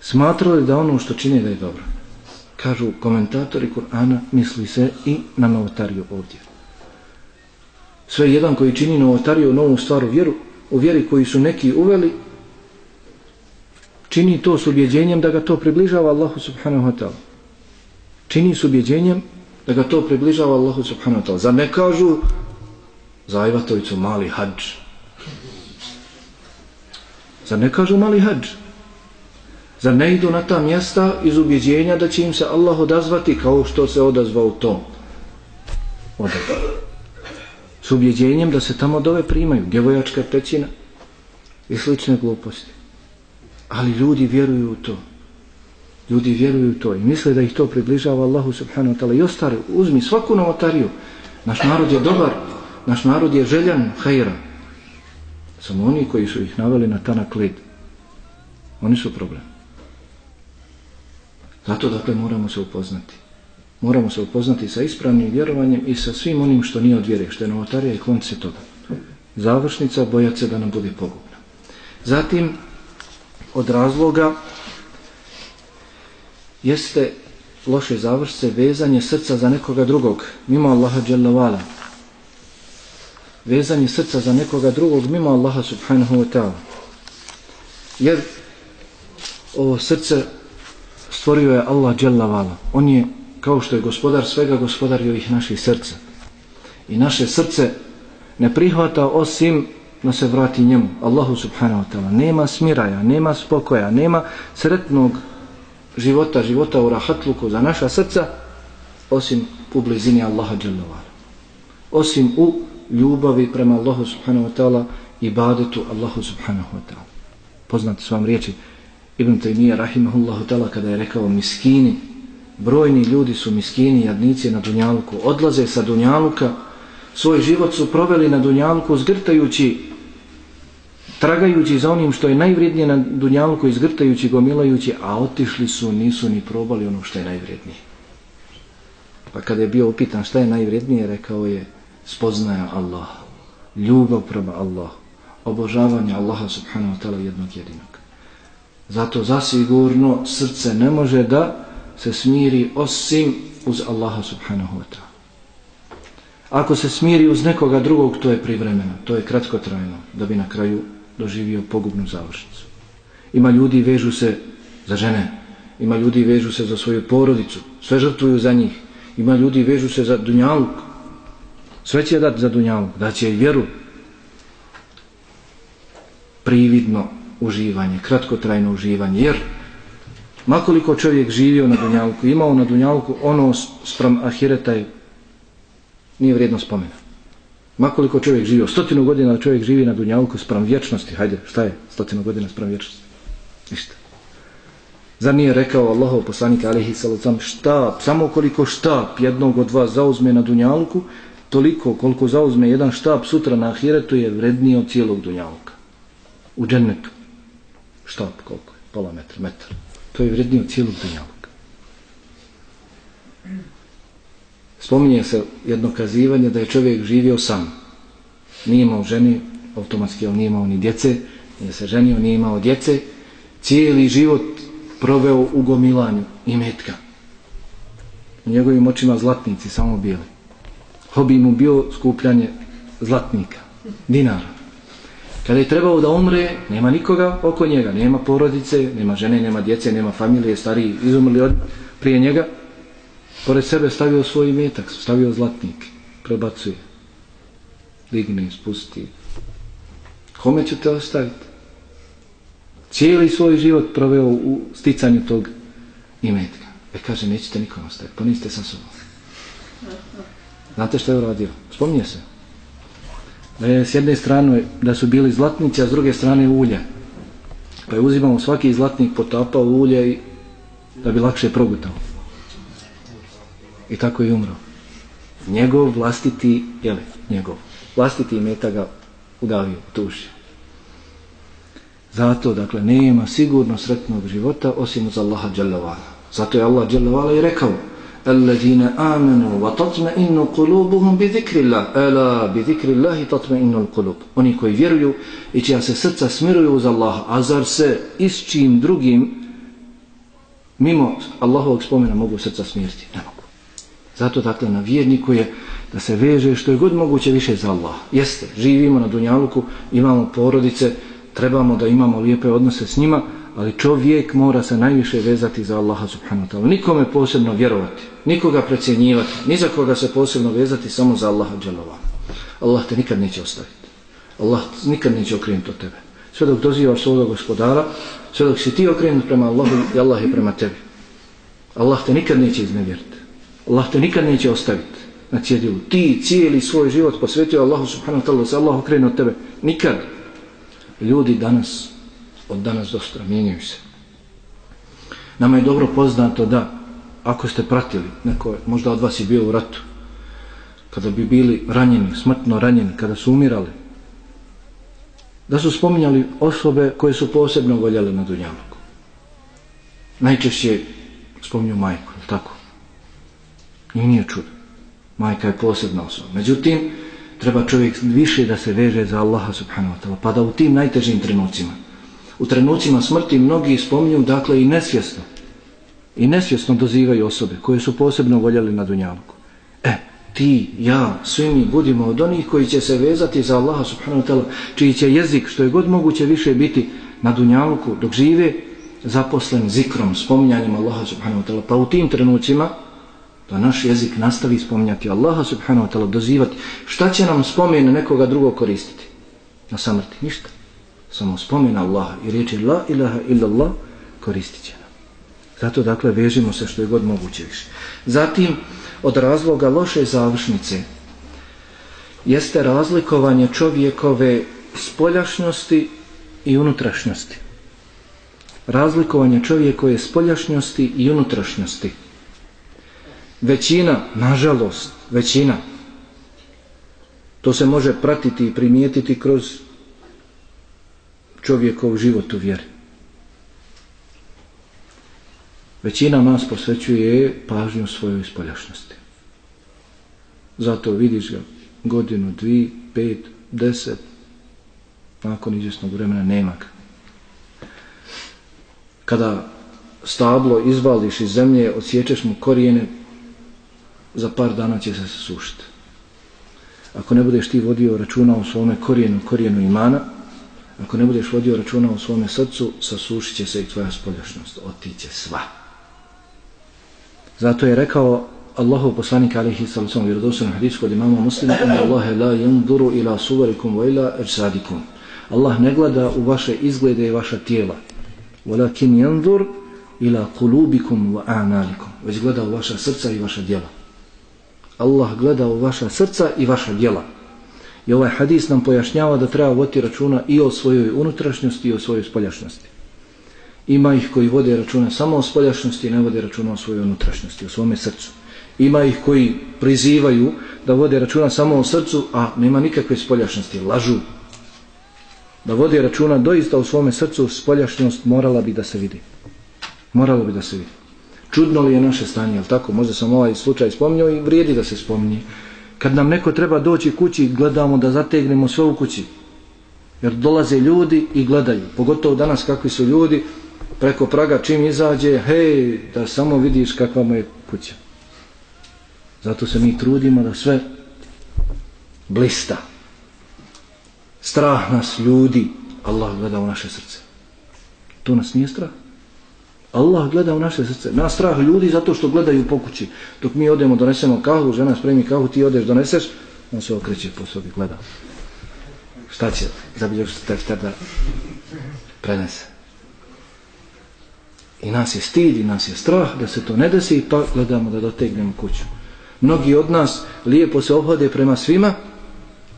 Smatrali da ono što čini da je dobro. Kažu komentatori Kur'ana, misli se i na novotariju ovdje sve jedan koji čini novotariju novu stvaru vjeru, u vjeri koji su neki uveli, čini to s ubjeđenjem da ga to približava Allahu subhanahu wa ta'ala. Čini s ubjeđenjem da ga to približava Allahu subhanahu wa ta'ala. Za ne kažu za Ajvatovicu mali hađ. Za ne kažu mali hađ. Za ne idu na ta mjesta iz ubjeđenja da će im se Allah odazvati kao što se odazvao to. Odazvao s ubjeđenjem da se tamo dove primaju, djevojačka pećina i slične gluposti. Ali ljudi vjeruju u to. Ljudi vjeruju u to i misle da ih to približava Allahu subhanahu wa ta'ala. I ostare, uzmi svaku novotariju. Naš narod je dobar, naš narod je željan hajra. Samo oni koji su ih naveli na tanak led. Oni su problem. Zato dakle moramo se upoznati moramo se upoznati sa ispravnim vjerovanjem i sa svim onim što nije od vjere, što je novotarija i konce toga. Završnica, bojat se da nam bude pogubna. Zatim, od razloga jeste loše završce vezanje srca za nekoga drugog, mimo Allaha dželavala. Vezanje srca za nekoga drugog, mimo Allaha subhanahu wa ta'ala. Jer ovo srce stvorio je Allah dželavala. On je kao što je gospodar svega, gospodar je ovih naših srca. I naše srce ne prihvata osim da se vrati njemu, Allahu subhanahu wa ta'ala. Nema smiraja, nema spokoja, nema sretnog života, života u rahatluku za naša srca, osim u blizini Allaha dželovala. Osim u ljubavi prema Allahu subhanahu wa ta'ala i badetu Allahu subhanahu wa ta'ala. Poznate su vam riječi Ibn Taymiyyah rahimahullahu ta'ala kada je rekao miskini brojni ljudi su miskini, jadnici na Dunjaluku, odlaze sa Dunjaluka, svoj život su proveli na Dunjaluku zgrtajući, tragajući za onim što je najvrednije na Dunjaluku, izgrtajući, gomilajući, a otišli su, nisu ni probali ono što je najvrednije. Pa kada je bio upitan šta je najvrednije, rekao je spoznaja Allah, ljubav prema Allah, obožavanje Allaha subhanahu wa ta'ala jednog jedinog. Zato zasigurno srce ne može da se smiri osim uz Allaha subhanahu wa ta'ala. Ako se smiri uz nekoga drugog, to je privremeno, to je kratkotrajno, da bi na kraju doživio pogubnu završnicu. Ima ljudi vežu se za žene, ima ljudi vežu se za svoju porodicu, sve žrtvuju za njih, ima ljudi vežu se za dunjaluk, Sve će dati za dunjaluk, da će vjeru prividno uživanje, kratkotrajno uživanje, jer makoliko čovjek živio na dunjalku, imao na dunjalku ono sprem ahireta je nije vrijedno spomena. Makoliko čovjek živio, stotinu godina čovjek živi na dunjalku sprem vječnosti, hajde, šta je stotinu godina sprem vječnosti? Ništa. Zar nije rekao Allahov poslanik alihi salacom štap, samo koliko štap jednog od vas zauzme na dunjalku, toliko koliko zauzme jedan štap sutra na ahiretu je vrednije od cijelog dunjalka. U džennetu. Štap koliko je? Pola metra, metar. To je vrednije od cijelog dunjaluka. Spominje se jedno kazivanje da je čovjek živio sam. Nije imao ženi, automatski, on nije imao ni djece, nije se ženio, nije imao djece. Cijeli život proveo u gomilanju i metka. U njegovim očima zlatnici, samo bili. Hobi mu bio skupljanje zlatnika, dinara. Kada je trebao da umre, nema nikoga oko njega, nema porodice, nema žene, nema djece, nema familije, stariji, izumrli od prije njega. Pored sebe stavio svoj metak, stavio zlatnik, prebacuje. Digne, spusti. Kome ću te ostaviti? cijeli svoj život proveo u sticanju tog imetka. E kaže, nećete nikom ostaviti, poniste pa sa sobom. Znate što je uradio? Spominje se. Da je s jedne strane da su bili zlatnici, a s druge strane ulje. Pa je uzimao svaki zlatnik, potapao ulje i da bi lakše progutao. I tako je umro. Njegov vlastiti, jeli, njegov, vlastiti meta ga udavio, tušio. Zato, dakle, nema sigurno sretnog života osim uz Allaha Đalavala. Zato je Allah Đalavala i rekao الذين آمنوا وتطمئن قلوبهم بذكر الله ألا بذكر الله تطمئن القلوب Oni koji vjeruju i čija se srca smiruju uz Allaha A zar se s čim drugim mimo Allahovog spomena mogu srca smiriti? Ne mogu. Zato, dakle, na vjerniku je da se veže što je god moguće više za Allah. Jeste, živimo na Dunjaluku, imamo porodice, trebamo da imamo lijepe odnose s njima, ali čovjek mora se najviše vezati za Allaha subhanahu wa ta'ala. Nikome posebno vjerovati, nikoga precjenjivati, ni za koga se posebno vezati, samo za Allaha dželova. Allah te nikad neće ostaviti. Allah nikad neće okrenuti od tebe. Sve dok dozivaš svoga gospodara, sve dok si ti okrenut prema Allahu i Allah je prema tebi. Allah te nikad neće iznevjeriti. Allah te nikad neće ostaviti na cjedilu. Ti cijeli svoj život posvetio Allahu subhanahu wa ta'ala da se Allah okrenu od tebe. Nikad ljudi danas od danas do sutra mijenjaju se. Nama je dobro poznato da ako ste pratili neko možda od vas je bio u ratu kada bi bili ranjeni smrtno ranjeni kada su umirali da su spominjali osobe koje su posebno voljele na Dunjaluku. najčešće spominju majku tako? I nije čudo. Majka je posebna osoba. Međutim treba čovjek više da se veže za Allaha subhanahu wa ta'ala, pa da u tim najtežim trenucima, u trenucima smrti mnogi spominju, dakle i nesvjesno, i nesvjesno dozivaju osobe koje su posebno voljeli na Dunjaluku E, ti, ja, svi mi budimo od onih koji će se vezati za Allaha subhanahu wa ta'ala, čiji će jezik što je god moguće više biti na Dunjaluku dok žive, zaposlen zikrom, spominjanjem Allaha subhanahu wa ta'ala, pa u tim trenucima, da naš jezik nastavi spominjati Allaha subhanahu wa ta'ala, dozivati. Šta će nam spomen nekoga drugog koristiti? Na samrti, ništa. Samo spomena Allaha i riječi la ilaha illallah koristit će nam. Zato dakle vežimo se što je god moguće više. Zatim od razloga loše završnice jeste razlikovanje čovjekove spoljašnjosti i unutrašnjosti. Razlikovanje čovjekove spoljašnjosti i unutrašnjosti većina, nažalost, većina, to se može pratiti i primijetiti kroz čovjekov život u vjeri. Većina nas posvećuje pažnju svojoj spoljašnosti. Zato vidiš ga godinu, dvi, pet, deset, nakon izvjesnog vremena nema ga. Kada stablo izvališ iz zemlje, odsječeš mu korijene, za par dana će se sušiti. Ako ne budeš ti vodio računa u svome korijenu, korijenu imana, ako ne budeš vodio računa u svome srcu, sasušit će se i tvoja spoljašnost, otiće sva. Zato je rekao Allahu poslanik alihi sallam vjerodostojno hadis kod imama muslima inna Allahe la yanduru ila suvarikum wa ila ajsadikum. Allah ne gleda u vaše izglede i vaša tijela. Walakin yandur ila kulubikum wa a'malikum. Već gleda u vaša srca i vaša djela. Allah gleda u vaša srca i vaša djela i ovaj hadis nam pojašnjava da treba voditi računa i o svojoj unutrašnjosti i o svojoj spoljašnjosti. ima ih koji vode računa samo o spoljašnjosti i ne vode računa o svojoj unutrašnjosti, o svome srcu. Ima ih koji prizivaju da vode računa samo o srcu a nema nikakve spoljašnjosti, lažu. Da vode računa doista u svome srcu spoljašnjost morala bi da se vidi. Moralo bi da se vidi. Čudno li je naše stanje, ali tako? Možda sam ovaj slučaj spomnio i vrijedi da se spomni kad nam neko treba doći kući gledamo da zategnemo sve u kući. Jer dolaze ljudi i gledaju. Pogotovo danas kakvi su ljudi preko praga čim izađe hej da samo vidiš kakva mu je kuća. Zato se mi trudimo da sve blista. Strah nas ljudi. Allah gleda u naše srce. To nas nije strah. Allah gleda u naše srce. Na strah ljudi zato što gledaju po kući. Dok mi odemo donesemo kahu žena spremi kahu ti odeš doneseš on se okreće po sobi gleda. Šta će? Zabilježi se šta da prenese. I nas je stid i nas je strah da se to ne desi pa gledamo da dotegnemo kuću. Mnogi od nas lijepo se obhode prema svima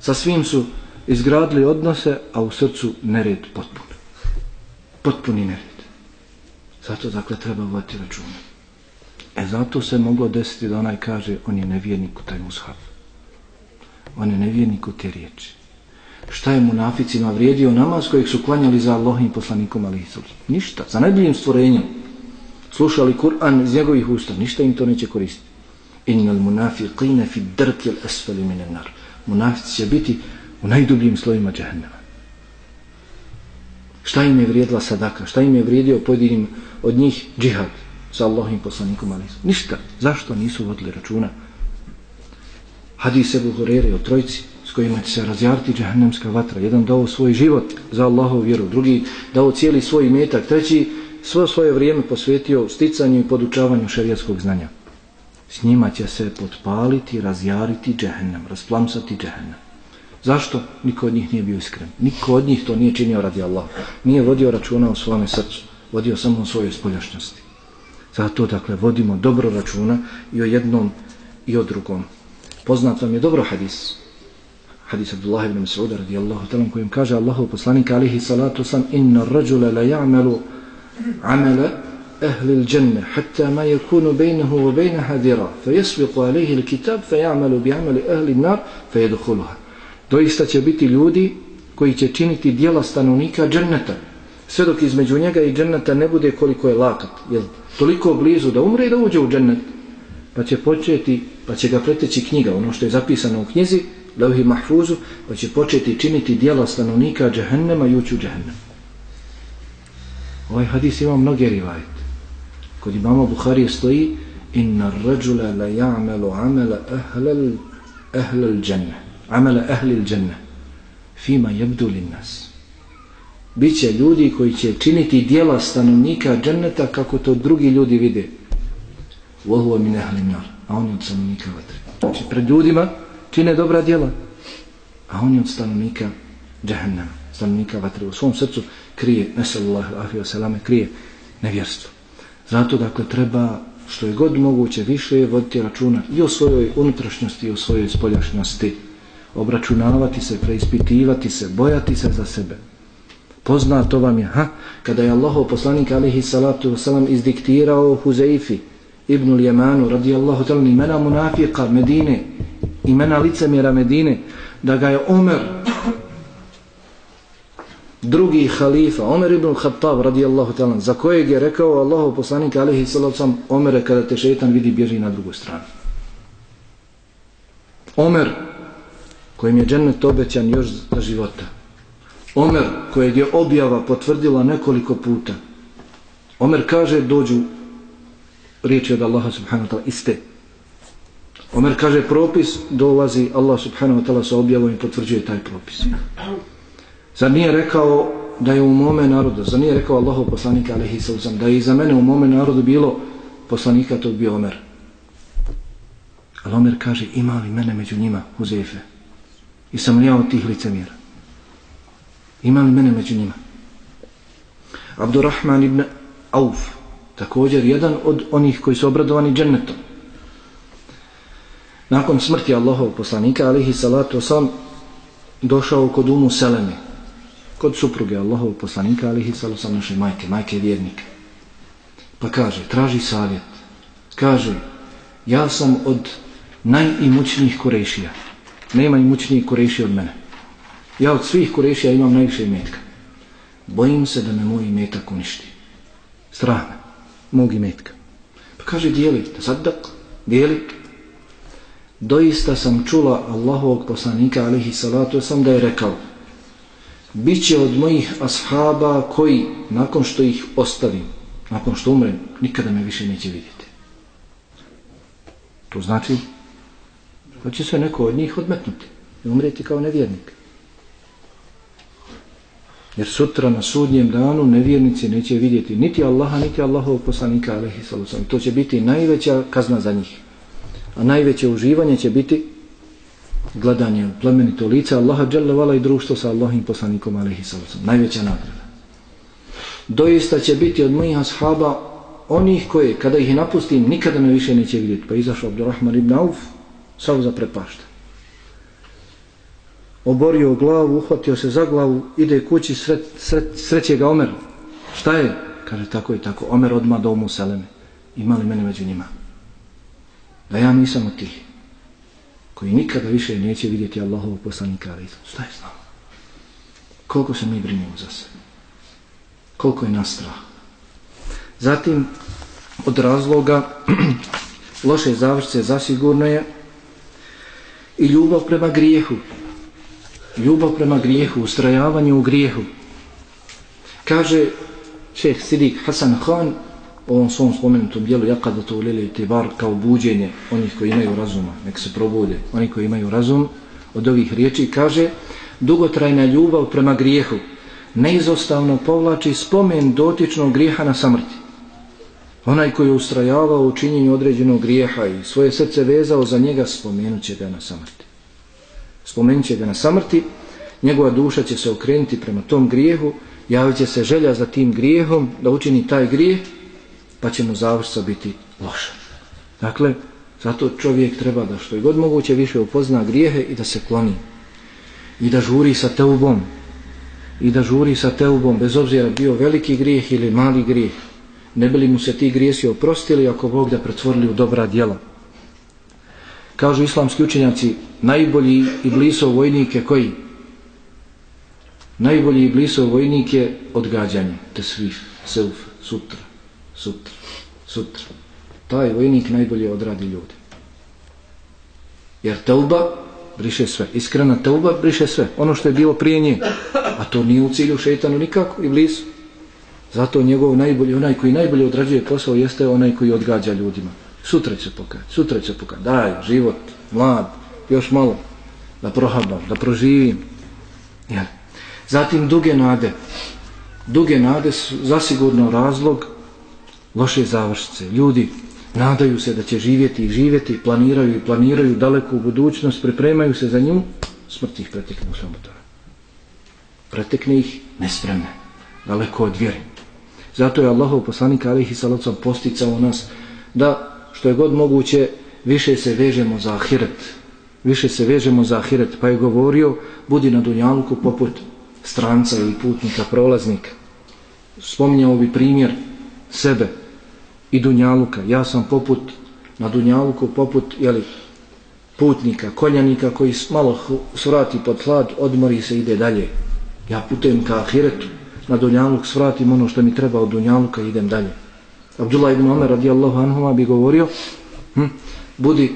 sa svim su izgradili odnose a u srcu nered potpun. Potpuni nered zato dakle treba voditi računa. E zato se moglo desiti da onaj kaže on je nevjernik u taj mushaf. On je nevjernik u te riječi. Šta je munaficima vrijedio namaz kojeg su klanjali za Allahim poslanikom ali ništa, za najboljim stvorenjem. Slušali Kur'an iz njegovih usta. Ništa im to neće koristiti. Innal munafiqina fi drkil esfali asfali min nar. Munafici će biti u najdubljim slojima džahennema šta im je vrijedila sadaka šta im je vrijedio pojedinim od njih džihad sa Allahim poslanikom ali ništa, zašto nisu vodili računa hadis Ebu Horeire o trojci kojima će se razjariti džahnemska vatra. Jedan dao svoj život za Allahov vjeru, drugi dao cijeli svoj metak, treći svo svoje vrijeme posvetio sticanju i podučavanju šerijatskog znanja. S njima će se potpaliti, razjariti džahnem, rasplamsati džahnem. Zašto? Niko od njih nije bio iskren. Niko od njih to nije činio radi Allah. Nije vodio računa o svome srcu. Vodio samo o svojoj spoljašnjosti. Zato, dakle, vodimo dobro računa i o jednom i o drugom. Poznat vam je dobro hadis hadis Abdullah ibn Mas'uda radijallahu ta'ala kojim kaže Allahu poslanik alihi salatu sam inna rajula la ya'malu amala ahli al-janna hatta ma yakunu baynahu wa baynaha dira fayasbiqu alayhi al-kitab fay'amalu bi'amali ahli an-nar fayadkhuluha doista će biti ljudi koji će činiti dijela stanovnika dženneta sve dok između njega i dženneta ne bude koliko je lakat jel toliko blizu da umre i da uđe u džennet pa će početi pa će ga preteći knjiga ono što je zapisano u knjizi levhi mahfuzu, pa će početi činiti dijela stanovnika džahennema i ući u džahennem. Ovaj hadis ima mnoge rivajte. Kod imama Buhari stoji inna rajula la ja'melu amela ahlel ahlel dženne. Amela ahlil dženne. Fima jebdu li nas. Biće ljudi koji će činiti dijela stanovnika dženneta kako to drugi ljudi vide. Vohuva min ahlin nar. A oni od stanovnika vatre. Znači pred ljudima čine dobra dijela a oni od stanovnika džahennama stanovnika vatre u svom srcu krije nesallahu ahiju salame krije nevjerstvo zato dakle treba što je god moguće više voditi računa i o svojoj unutrašnjosti i o svojoj spoljašnjosti obračunavati se, preispitivati se bojati se za sebe poznato vam je ha, kada je Allahov poslanik alihi salatu wasalam izdiktirao Huzeifi ibnul Jemanu radijallahu talan imena munafika Medine imena licemjera Medine, da ga je Omer, drugi halifa, Omer ibn Khattab radijallahu ta'ala, za kojeg je rekao Allahov poslanik alihi sallam, Omere kada te šeitan vidi bježi na drugu stranu. Omer, kojim je džennet obećan još za života. Omer, kojeg je objava potvrdila nekoliko puta. Omer kaže, dođu riječi od Allaha subhanahu wa ta'ala, iste. Omer kaže propis, dolazi Allah subhanahu wa ta'ala sa objavom i potvrđuje taj propis. Zar nije rekao da je u mome narodu, zar nije rekao Allahu poslanika alaihi sallam, da je i za mene u mome narodu bilo poslanika tog bio Omer. Ali Omer kaže, ima li mene među njima, Huzefe? I sam li ja od tih licemjera? Ima li mene među njima? Abdurrahman ibn Auf, također jedan od onih koji su obradovani džennetom. Nakon smrti Allahov poslanika, alihi salatu sam, došao kod umu Seleme, kod supruge Allahov poslanika, alihi salatu sam, naše majke, majke vjernike. Pa kaže, traži savjet. Kaže, ja sam od najimućnijih korešija Nema imućnijih kurešija od mene. Ja od svih kurešija imam najviše imetka. Bojim se da me moj imetak uništi. Strah me, mog imetka. Pa kaže, dijeli, da sad dijeli. Doista sam čula Allahovog poslanika, alihi salatu, sam da je rekao, Biće od mojih ashaba koji, nakon što ih ostavim, nakon što umrem, nikada me više neće vidjeti. To znači da će se neko od njih odmetnuti i umreti kao nevjernik. Jer sutra na sudnjem danu nevjernici neće vidjeti niti Allaha, niti Allahov poslanika, alaihi sallam. To će biti najveća kazna za njih. A najveće uživanje će biti gledanje plemenito lica Allaha, dželle i društvo sa Allahim poslanikom, alaihi sallam. Najveća nagrada. Doista će biti od mojih ashaba onih koje, kada ih napustim, nikada me više neće vidjeti. Pa izašao Abdurrahman ibn Auf, sav za prepašta. Oborio glavu, uhvatio se za glavu, ide kući, sret, sret, sreće ga Omer. Šta je? Kaže tako i tako. Omer odmah do umu Seleme. Imali mene među njima. Da ja nisam od tih koji nikada više neće vidjeti Allahovu poslanika. Ali šta je znao Koliko se mi brinimo za sebe? Koliko je nas strah? Zatim, od razloga loše završce zasigurno je i ljubav prema grijehu. Ljubav prema grijehu, ustrajavanje u grijehu. Kaže šeh Sidik Hasan Khan u ovom svom spomenutom dijelu jakada to ulili te bar kao buđenje onih koji imaju razuma, nek se probude, oni koji imaju razum od ovih riječi, kaže dugotrajna ljubav prema grijehu neizostavno povlači spomen dotičnog grijeha na samrti. Onaj koji je ustrajavao u činjenju određenog grijeha i svoje srce vezao za njega, spomenut će ga na samrti. Spomenut će ga na samrti, njegova duša će se okrenuti prema tom grijehu, javit će se želja za tim grijehom da učini taj grijeh, pa će mu završca biti loša. Dakle, zato čovjek treba da što je god moguće više upozna grijehe i da se kloni. I da žuri sa teubom. I da žuri sa teubom, bez obzira bio veliki grijeh ili mali grijeh ne bili mu se ti grijesi oprostili ako Bog da pretvorili u dobra djela. Kažu islamski učenjaci, najbolji i bliso je koji? Najbolji i bliso je odgađanje, te svih, seuf, sutra, sutra, sutra. Taj vojnik najbolje odradi ljude. Jer teuba briše sve. Iskrena teuba briše sve. Ono što je bilo prije nje. A to nije u cilju šeitanu nikako i blizu. Zato njegov najbolji, onaj koji najbolje odrađuje posao jeste onaj koji odgađa ljudima. Sutra će pokajati, sutra će pokajati. Daj, život, mlad, još malo, da prohabam, da proživim. Ja. Zatim duge nade. Duge nade su zasigurno razlog loše završice. Ljudi nadaju se da će živjeti i živjeti, planiraju i planiraju daleko u budućnost, pripremaju se za nju, smrt ih pretekne u svemu. Pretekne ih nespremne, daleko od vjeri. Zato je Allahov poslanik alihi salacom posticao nas da što je god moguće više se vežemo za ahiret. Više se vežemo za ahiret. Pa je govorio budi na dunjalku poput stranca ili putnika, prolaznika. Spominjao bi primjer sebe i dunjaluka. Ja sam poput na dunjaluku poput jeli, putnika, koljanika koji malo svrati pod hlad, odmori se ide dalje. Ja putujem ka ahiretu na dunjaluk, svratim ono što mi treba od dunjaluka i idem dalje. Abdullah ibn Omer radijallahu anhuma bi govorio, hm, budi,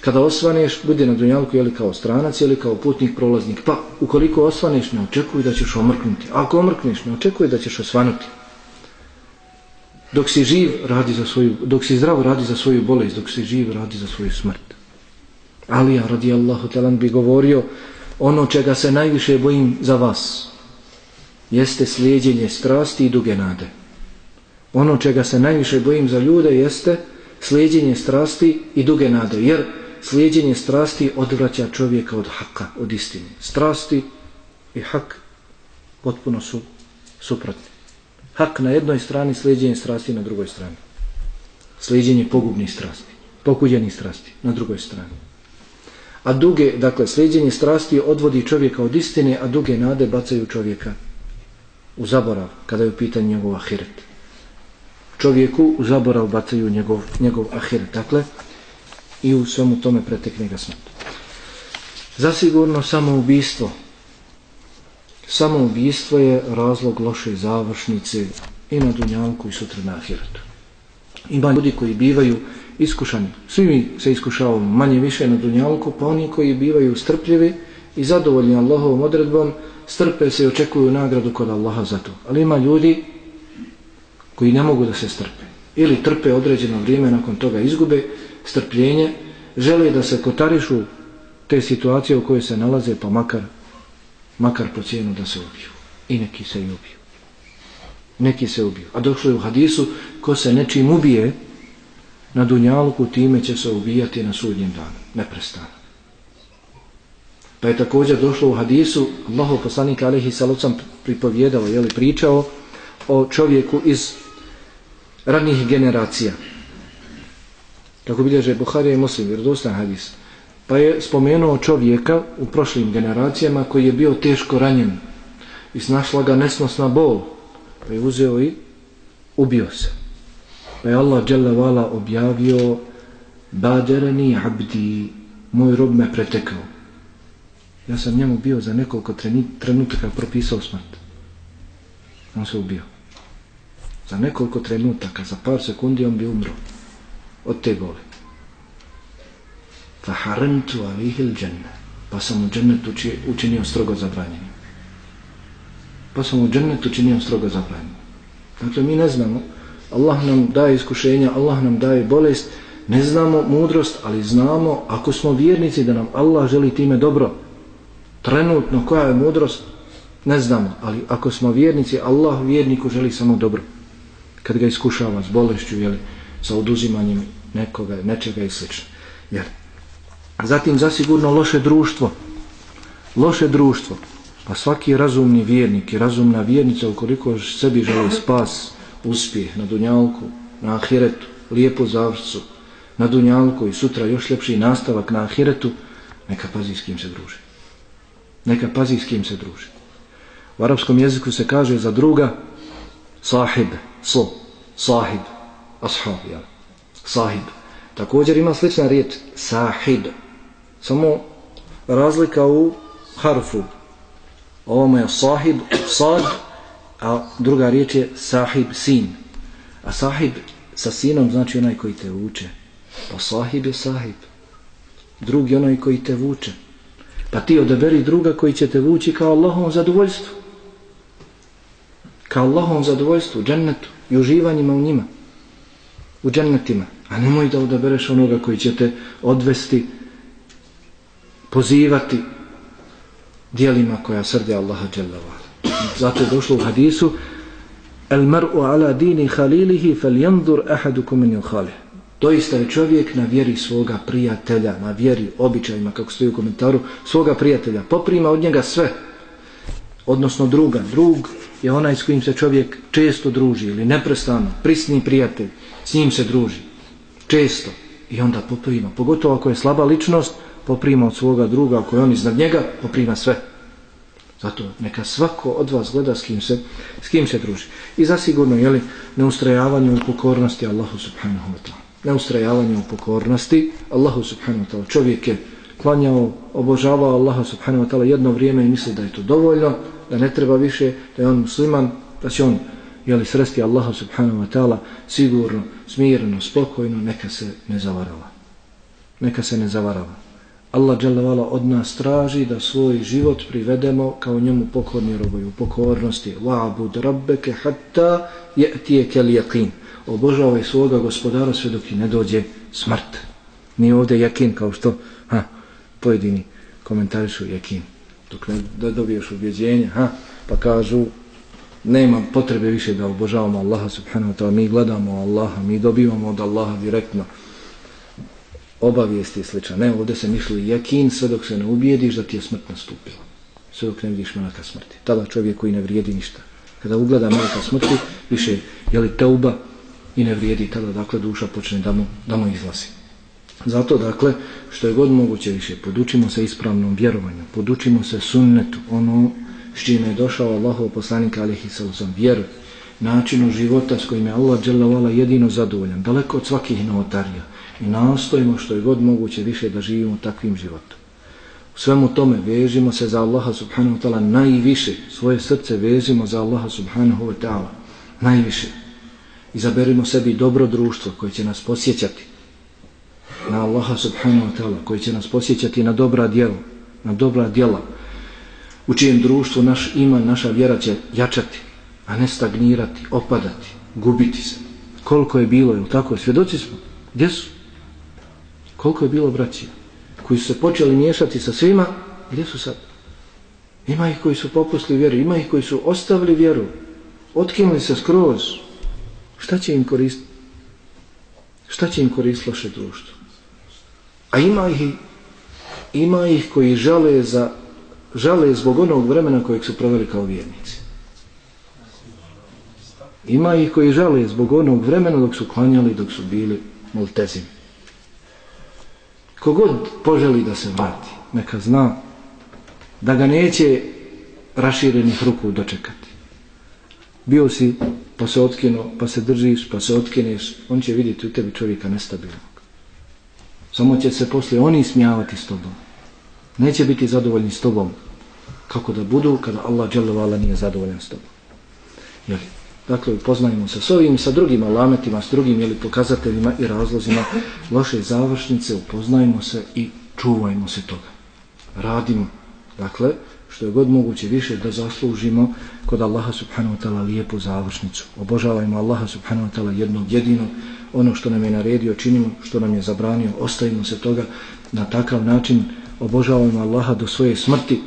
kada osvaneš, budi na dunjaluku ili kao stranac ili kao putnik, prolaznik. Pa, ukoliko osvaneš, ne očekuj da ćeš omrknuti. Ako omrkneš, ne očekuj da ćeš osvanuti. Dok si živ, radi za svoju, dok si zdrav, radi za svoju bolest, dok si živ, radi za svoju smrt. Alija radijallahu talan bi govorio, ono čega se najviše bojim za vas, jeste slijedjenje strasti i duge nade. Ono čega se najviše bojim za ljude jeste slijedjenje strasti i duge nade, jer slijedjenje strasti odvraća čovjeka od haka, od istine. Strasti i hak potpuno su suprotni. Hak na jednoj strani, slijedjenje strasti na drugoj strani. Slijedjenje pogubnih strasti, pokuđenih strasti na drugoj strani. A duge, dakle, slijedjenje strasti odvodi čovjeka od istine, a duge nade bacaju čovjeka u zaborav, kada je u pitanju njegov ahiret. Čovjeku u zaborav bacaju njegov, njegov ahiret. Dakle, i u svemu tome pretekne ga smrt. Zasigurno samoubistvo. Samoubistvo je razlog loše završnice i na Dunjanku i sutra na Ahiretu. Ima ljudi koji bivaju iskušani. Svi mi se iskušavamo manje više na Dunjalku, pa oni koji bivaju strpljivi i zadovoljni Allahovom odredbom, strpe se i očekuju nagradu kod Allaha za to. Ali ima ljudi koji ne mogu da se strpe. Ili trpe određeno vrijeme, nakon toga izgube strpljenje, žele da se kotarišu te situacije u kojoj se nalaze, pa makar, makar po cijenu da se ubiju. I neki se i ubiju. Neki se ubiju. A došlo je u hadisu, ko se nečim ubije na dunjalku, time će se ubijati na sudnjem danu. Neprestano. Pa je također došlo u hadisu, Allaho poslanika Alihi Salucam pripovjedao, jeli pričao o čovjeku iz ranih generacija. Kako bilježe Buharija i Muslim, jer dostan hadis. Pa je spomenuo čovjeka u prošlim generacijama koji je bio teško ranjen i snašla ga nesnosna bol. Pa je uzeo i ubio se. Pa je Allah dželevala objavio Badereni abdi, moj rob me pretekao. Ja sam njemu bio za nekoliko trenutaka propisao smrt. On se ubio. Za nekoliko trenutaka, za par sekundi on bi umro od te boli. Fa harentu alihil dženne. Pa sam u džennetu učinio strogo zabranjenim. Pa sam u džennetu učinio strogo zabranjenim. Dakle, mi ne znamo. Allah nam daje iskušenja, Allah nam daje bolest. Ne znamo mudrost, ali znamo ako smo vjernici da nam Allah želi time dobro. Trenutno koja je mudrost, ne znamo. Ali ako smo vjernici, Allah vjerniku želi samo dobro. Kad ga iskušava s bolešću, jeli, sa oduzimanjem nekoga, nečega i slično. Jer, zatim zasigurno loše društvo. Loše društvo. Pa svaki razumni vjernik i razumna vjernica ukoliko sebi želi spas, uspjeh na dunjalku, na ahiretu, lijepu zavrcu, na dunjalku i sutra još ljepši nastavak na ahiretu, neka pazi s kim se druži. Neka pazi s kim se druži. U arapskom jeziku se kaže za druga sahib, so, sahib, ashab, ja. sahib. Također ima slična riječ sahib. Samo razlika u harfu. Ovo je sahib, sad, a druga riječ je sahib, sin. A sahib sa sinom znači onaj koji te uče. Pa sahib je sahib. Drugi onaj koji te vuče. Pa ti odaberi druga koji će te vući kao Allahom zadovoljstvu. Kao Allahom zadovoljstvu, džennetu i uživanjima u njima. U džennetima. A nemoj da odabereš onoga koji će te odvesti, pozivati dijelima koja srde Allaha dželavala. Zato je došlo u hadisu El mar'u ala dini halilihi fel jandur ahadukum min halih Doista je čovjek na vjeri svoga prijatelja, na vjeri običajima, kako stoji u komentaru, svoga prijatelja. Poprima od njega sve, odnosno druga. Drug je onaj s kojim se čovjek često druži ili neprestano, prisni prijatelj, s njim se druži često i onda poprima, pogotovo ako je slaba ličnost, poprima od svoga druga, ako je on iznad njega, poprima sve. Zato neka svako od vas gleda s kim se, s kim se druži. I zasigurno, jeli, neustrajavanje u pokornosti Allahu subhanahu wa ta'ala. Neustrajavanje u pokornosti Allahu subhanahu wa ta'ala. Čovjek je klanjao, obožavao Allaha subhanahu wa ta'ala jedno vrijeme i misli da je to dovoljno, da ne treba više, da je on musliman, da će on jeli, sresti Allaha subhanahu wa ta'ala sigurno, smireno, spokojno, neka se ne zavarava. Neka se ne zavarava. Allah dželevala od nas traži da svoj život privedemo kao njemu pokorni roboju, u pokornosti. Wa'bud rabbeke hatta ya'tiyaka al-yaqin. Obožavaj svoga gospodara sve dok ne dođe smrt. Nije ovdje jakin kao što ha, pojedini komentarišu jakin. Dok ne dobiješ ubjeđenje, ha, pa kažu nema potrebe više da obožavamo Allaha subhanahu wa ta'ala, mi gledamo Allaha, mi dobivamo od Allaha direktno obavijesti i slično. Ne, ovdje se mišli jakin sve dok se ne ubijediš da ti je smrt nastupila. Sve dok ne vidiš meleka smrti. Tada čovjek koji ne vrijedi ništa. Kada ugleda meleka smrti, više je li teuba i ne vrijedi, tada dakle duša počne da mu, da mu izlazi. Zato dakle, što je god moguće više, podučimo se ispravnom vjerovanju, podučimo se sunnetu, ono s čime je došao Allahov poslanik alihi sallam, vjeru, načinu života s kojim je Allah dželavala jedino zadovoljan, daleko od svakih novotarija i nastojimo što je god moguće više da živimo takvim životom. U svemu tome vežimo se za Allaha subhanahu wa ta'ala najviše, svoje srce vežimo za Allaha subhanahu wa ta'ala najviše. Izaberimo sebi dobro društvo koje će nas posjećati na Allaha subhanahu wa ta'ala, koje će nas posjećati na dobra djela, na dobra djela, u čijem društvu naš iman, naša vjera će jačati, a ne stagnirati, opadati, gubiti se. Koliko je bilo, je tako? Svjedoci smo. Gdje su? Koliko je bilo braćija koji su se počeli miješati sa svima, gdje su sad? Ima ih koji su popustili vjeru, ima ih koji su ostavili vjeru, otkinuli se skroz. Šta će im koristiti? Šta će im koristiti loše društvo? A ima ih, ima ih koji žale za žale zbog onog vremena kojeg su proveli kao vjernici. Ima ih koji žale zbog onog vremena dok su klanjali, dok su bili multezim. Kogod poželi da se vrati, neka zna da ga neće raširenih ruku dočekati. Bio si, pa se otkino, pa se držiš, pa se otkineš, on će vidjeti u tebi čovjeka nestabilnog. Samo će se poslije oni smijavati s tobom neće biti zadovoljni s tobom kako da budu kada Allah dželovala nije zadovoljan s tobom. Jeli? Dakle, upoznajmo se s ovim, sa drugim alametima, s drugim jeli, pokazateljima i razlozima loše završnice, upoznajmo se i čuvajmo se toga. Radimo, dakle, što je god moguće više da zaslužimo kod Allaha subhanahu wa ta'ala lijepu završnicu. Obožavajmo Allaha subhanahu wa ta'ala jednog jedinog, ono što nam je naredio činimo, što nam je zabranio, ostavimo se toga na takav način obožavajmo Allaha do svoje smrti,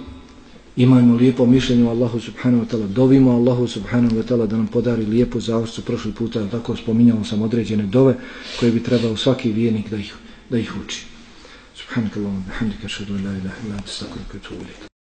imajmo lijepo mišljenje o Allahu subhanahu wa ta'ala, dovimo Allahu subhanahu wa ta'ala da nam podari lijepu zavrstu prošli puta, tako spominjamo sam određene dove koje bi trebao svaki vijenik da ih, da ih uči. Subhanakallahu wa bihamdika ashhadu la ilaha illa anta astaghfiruka wa atubu.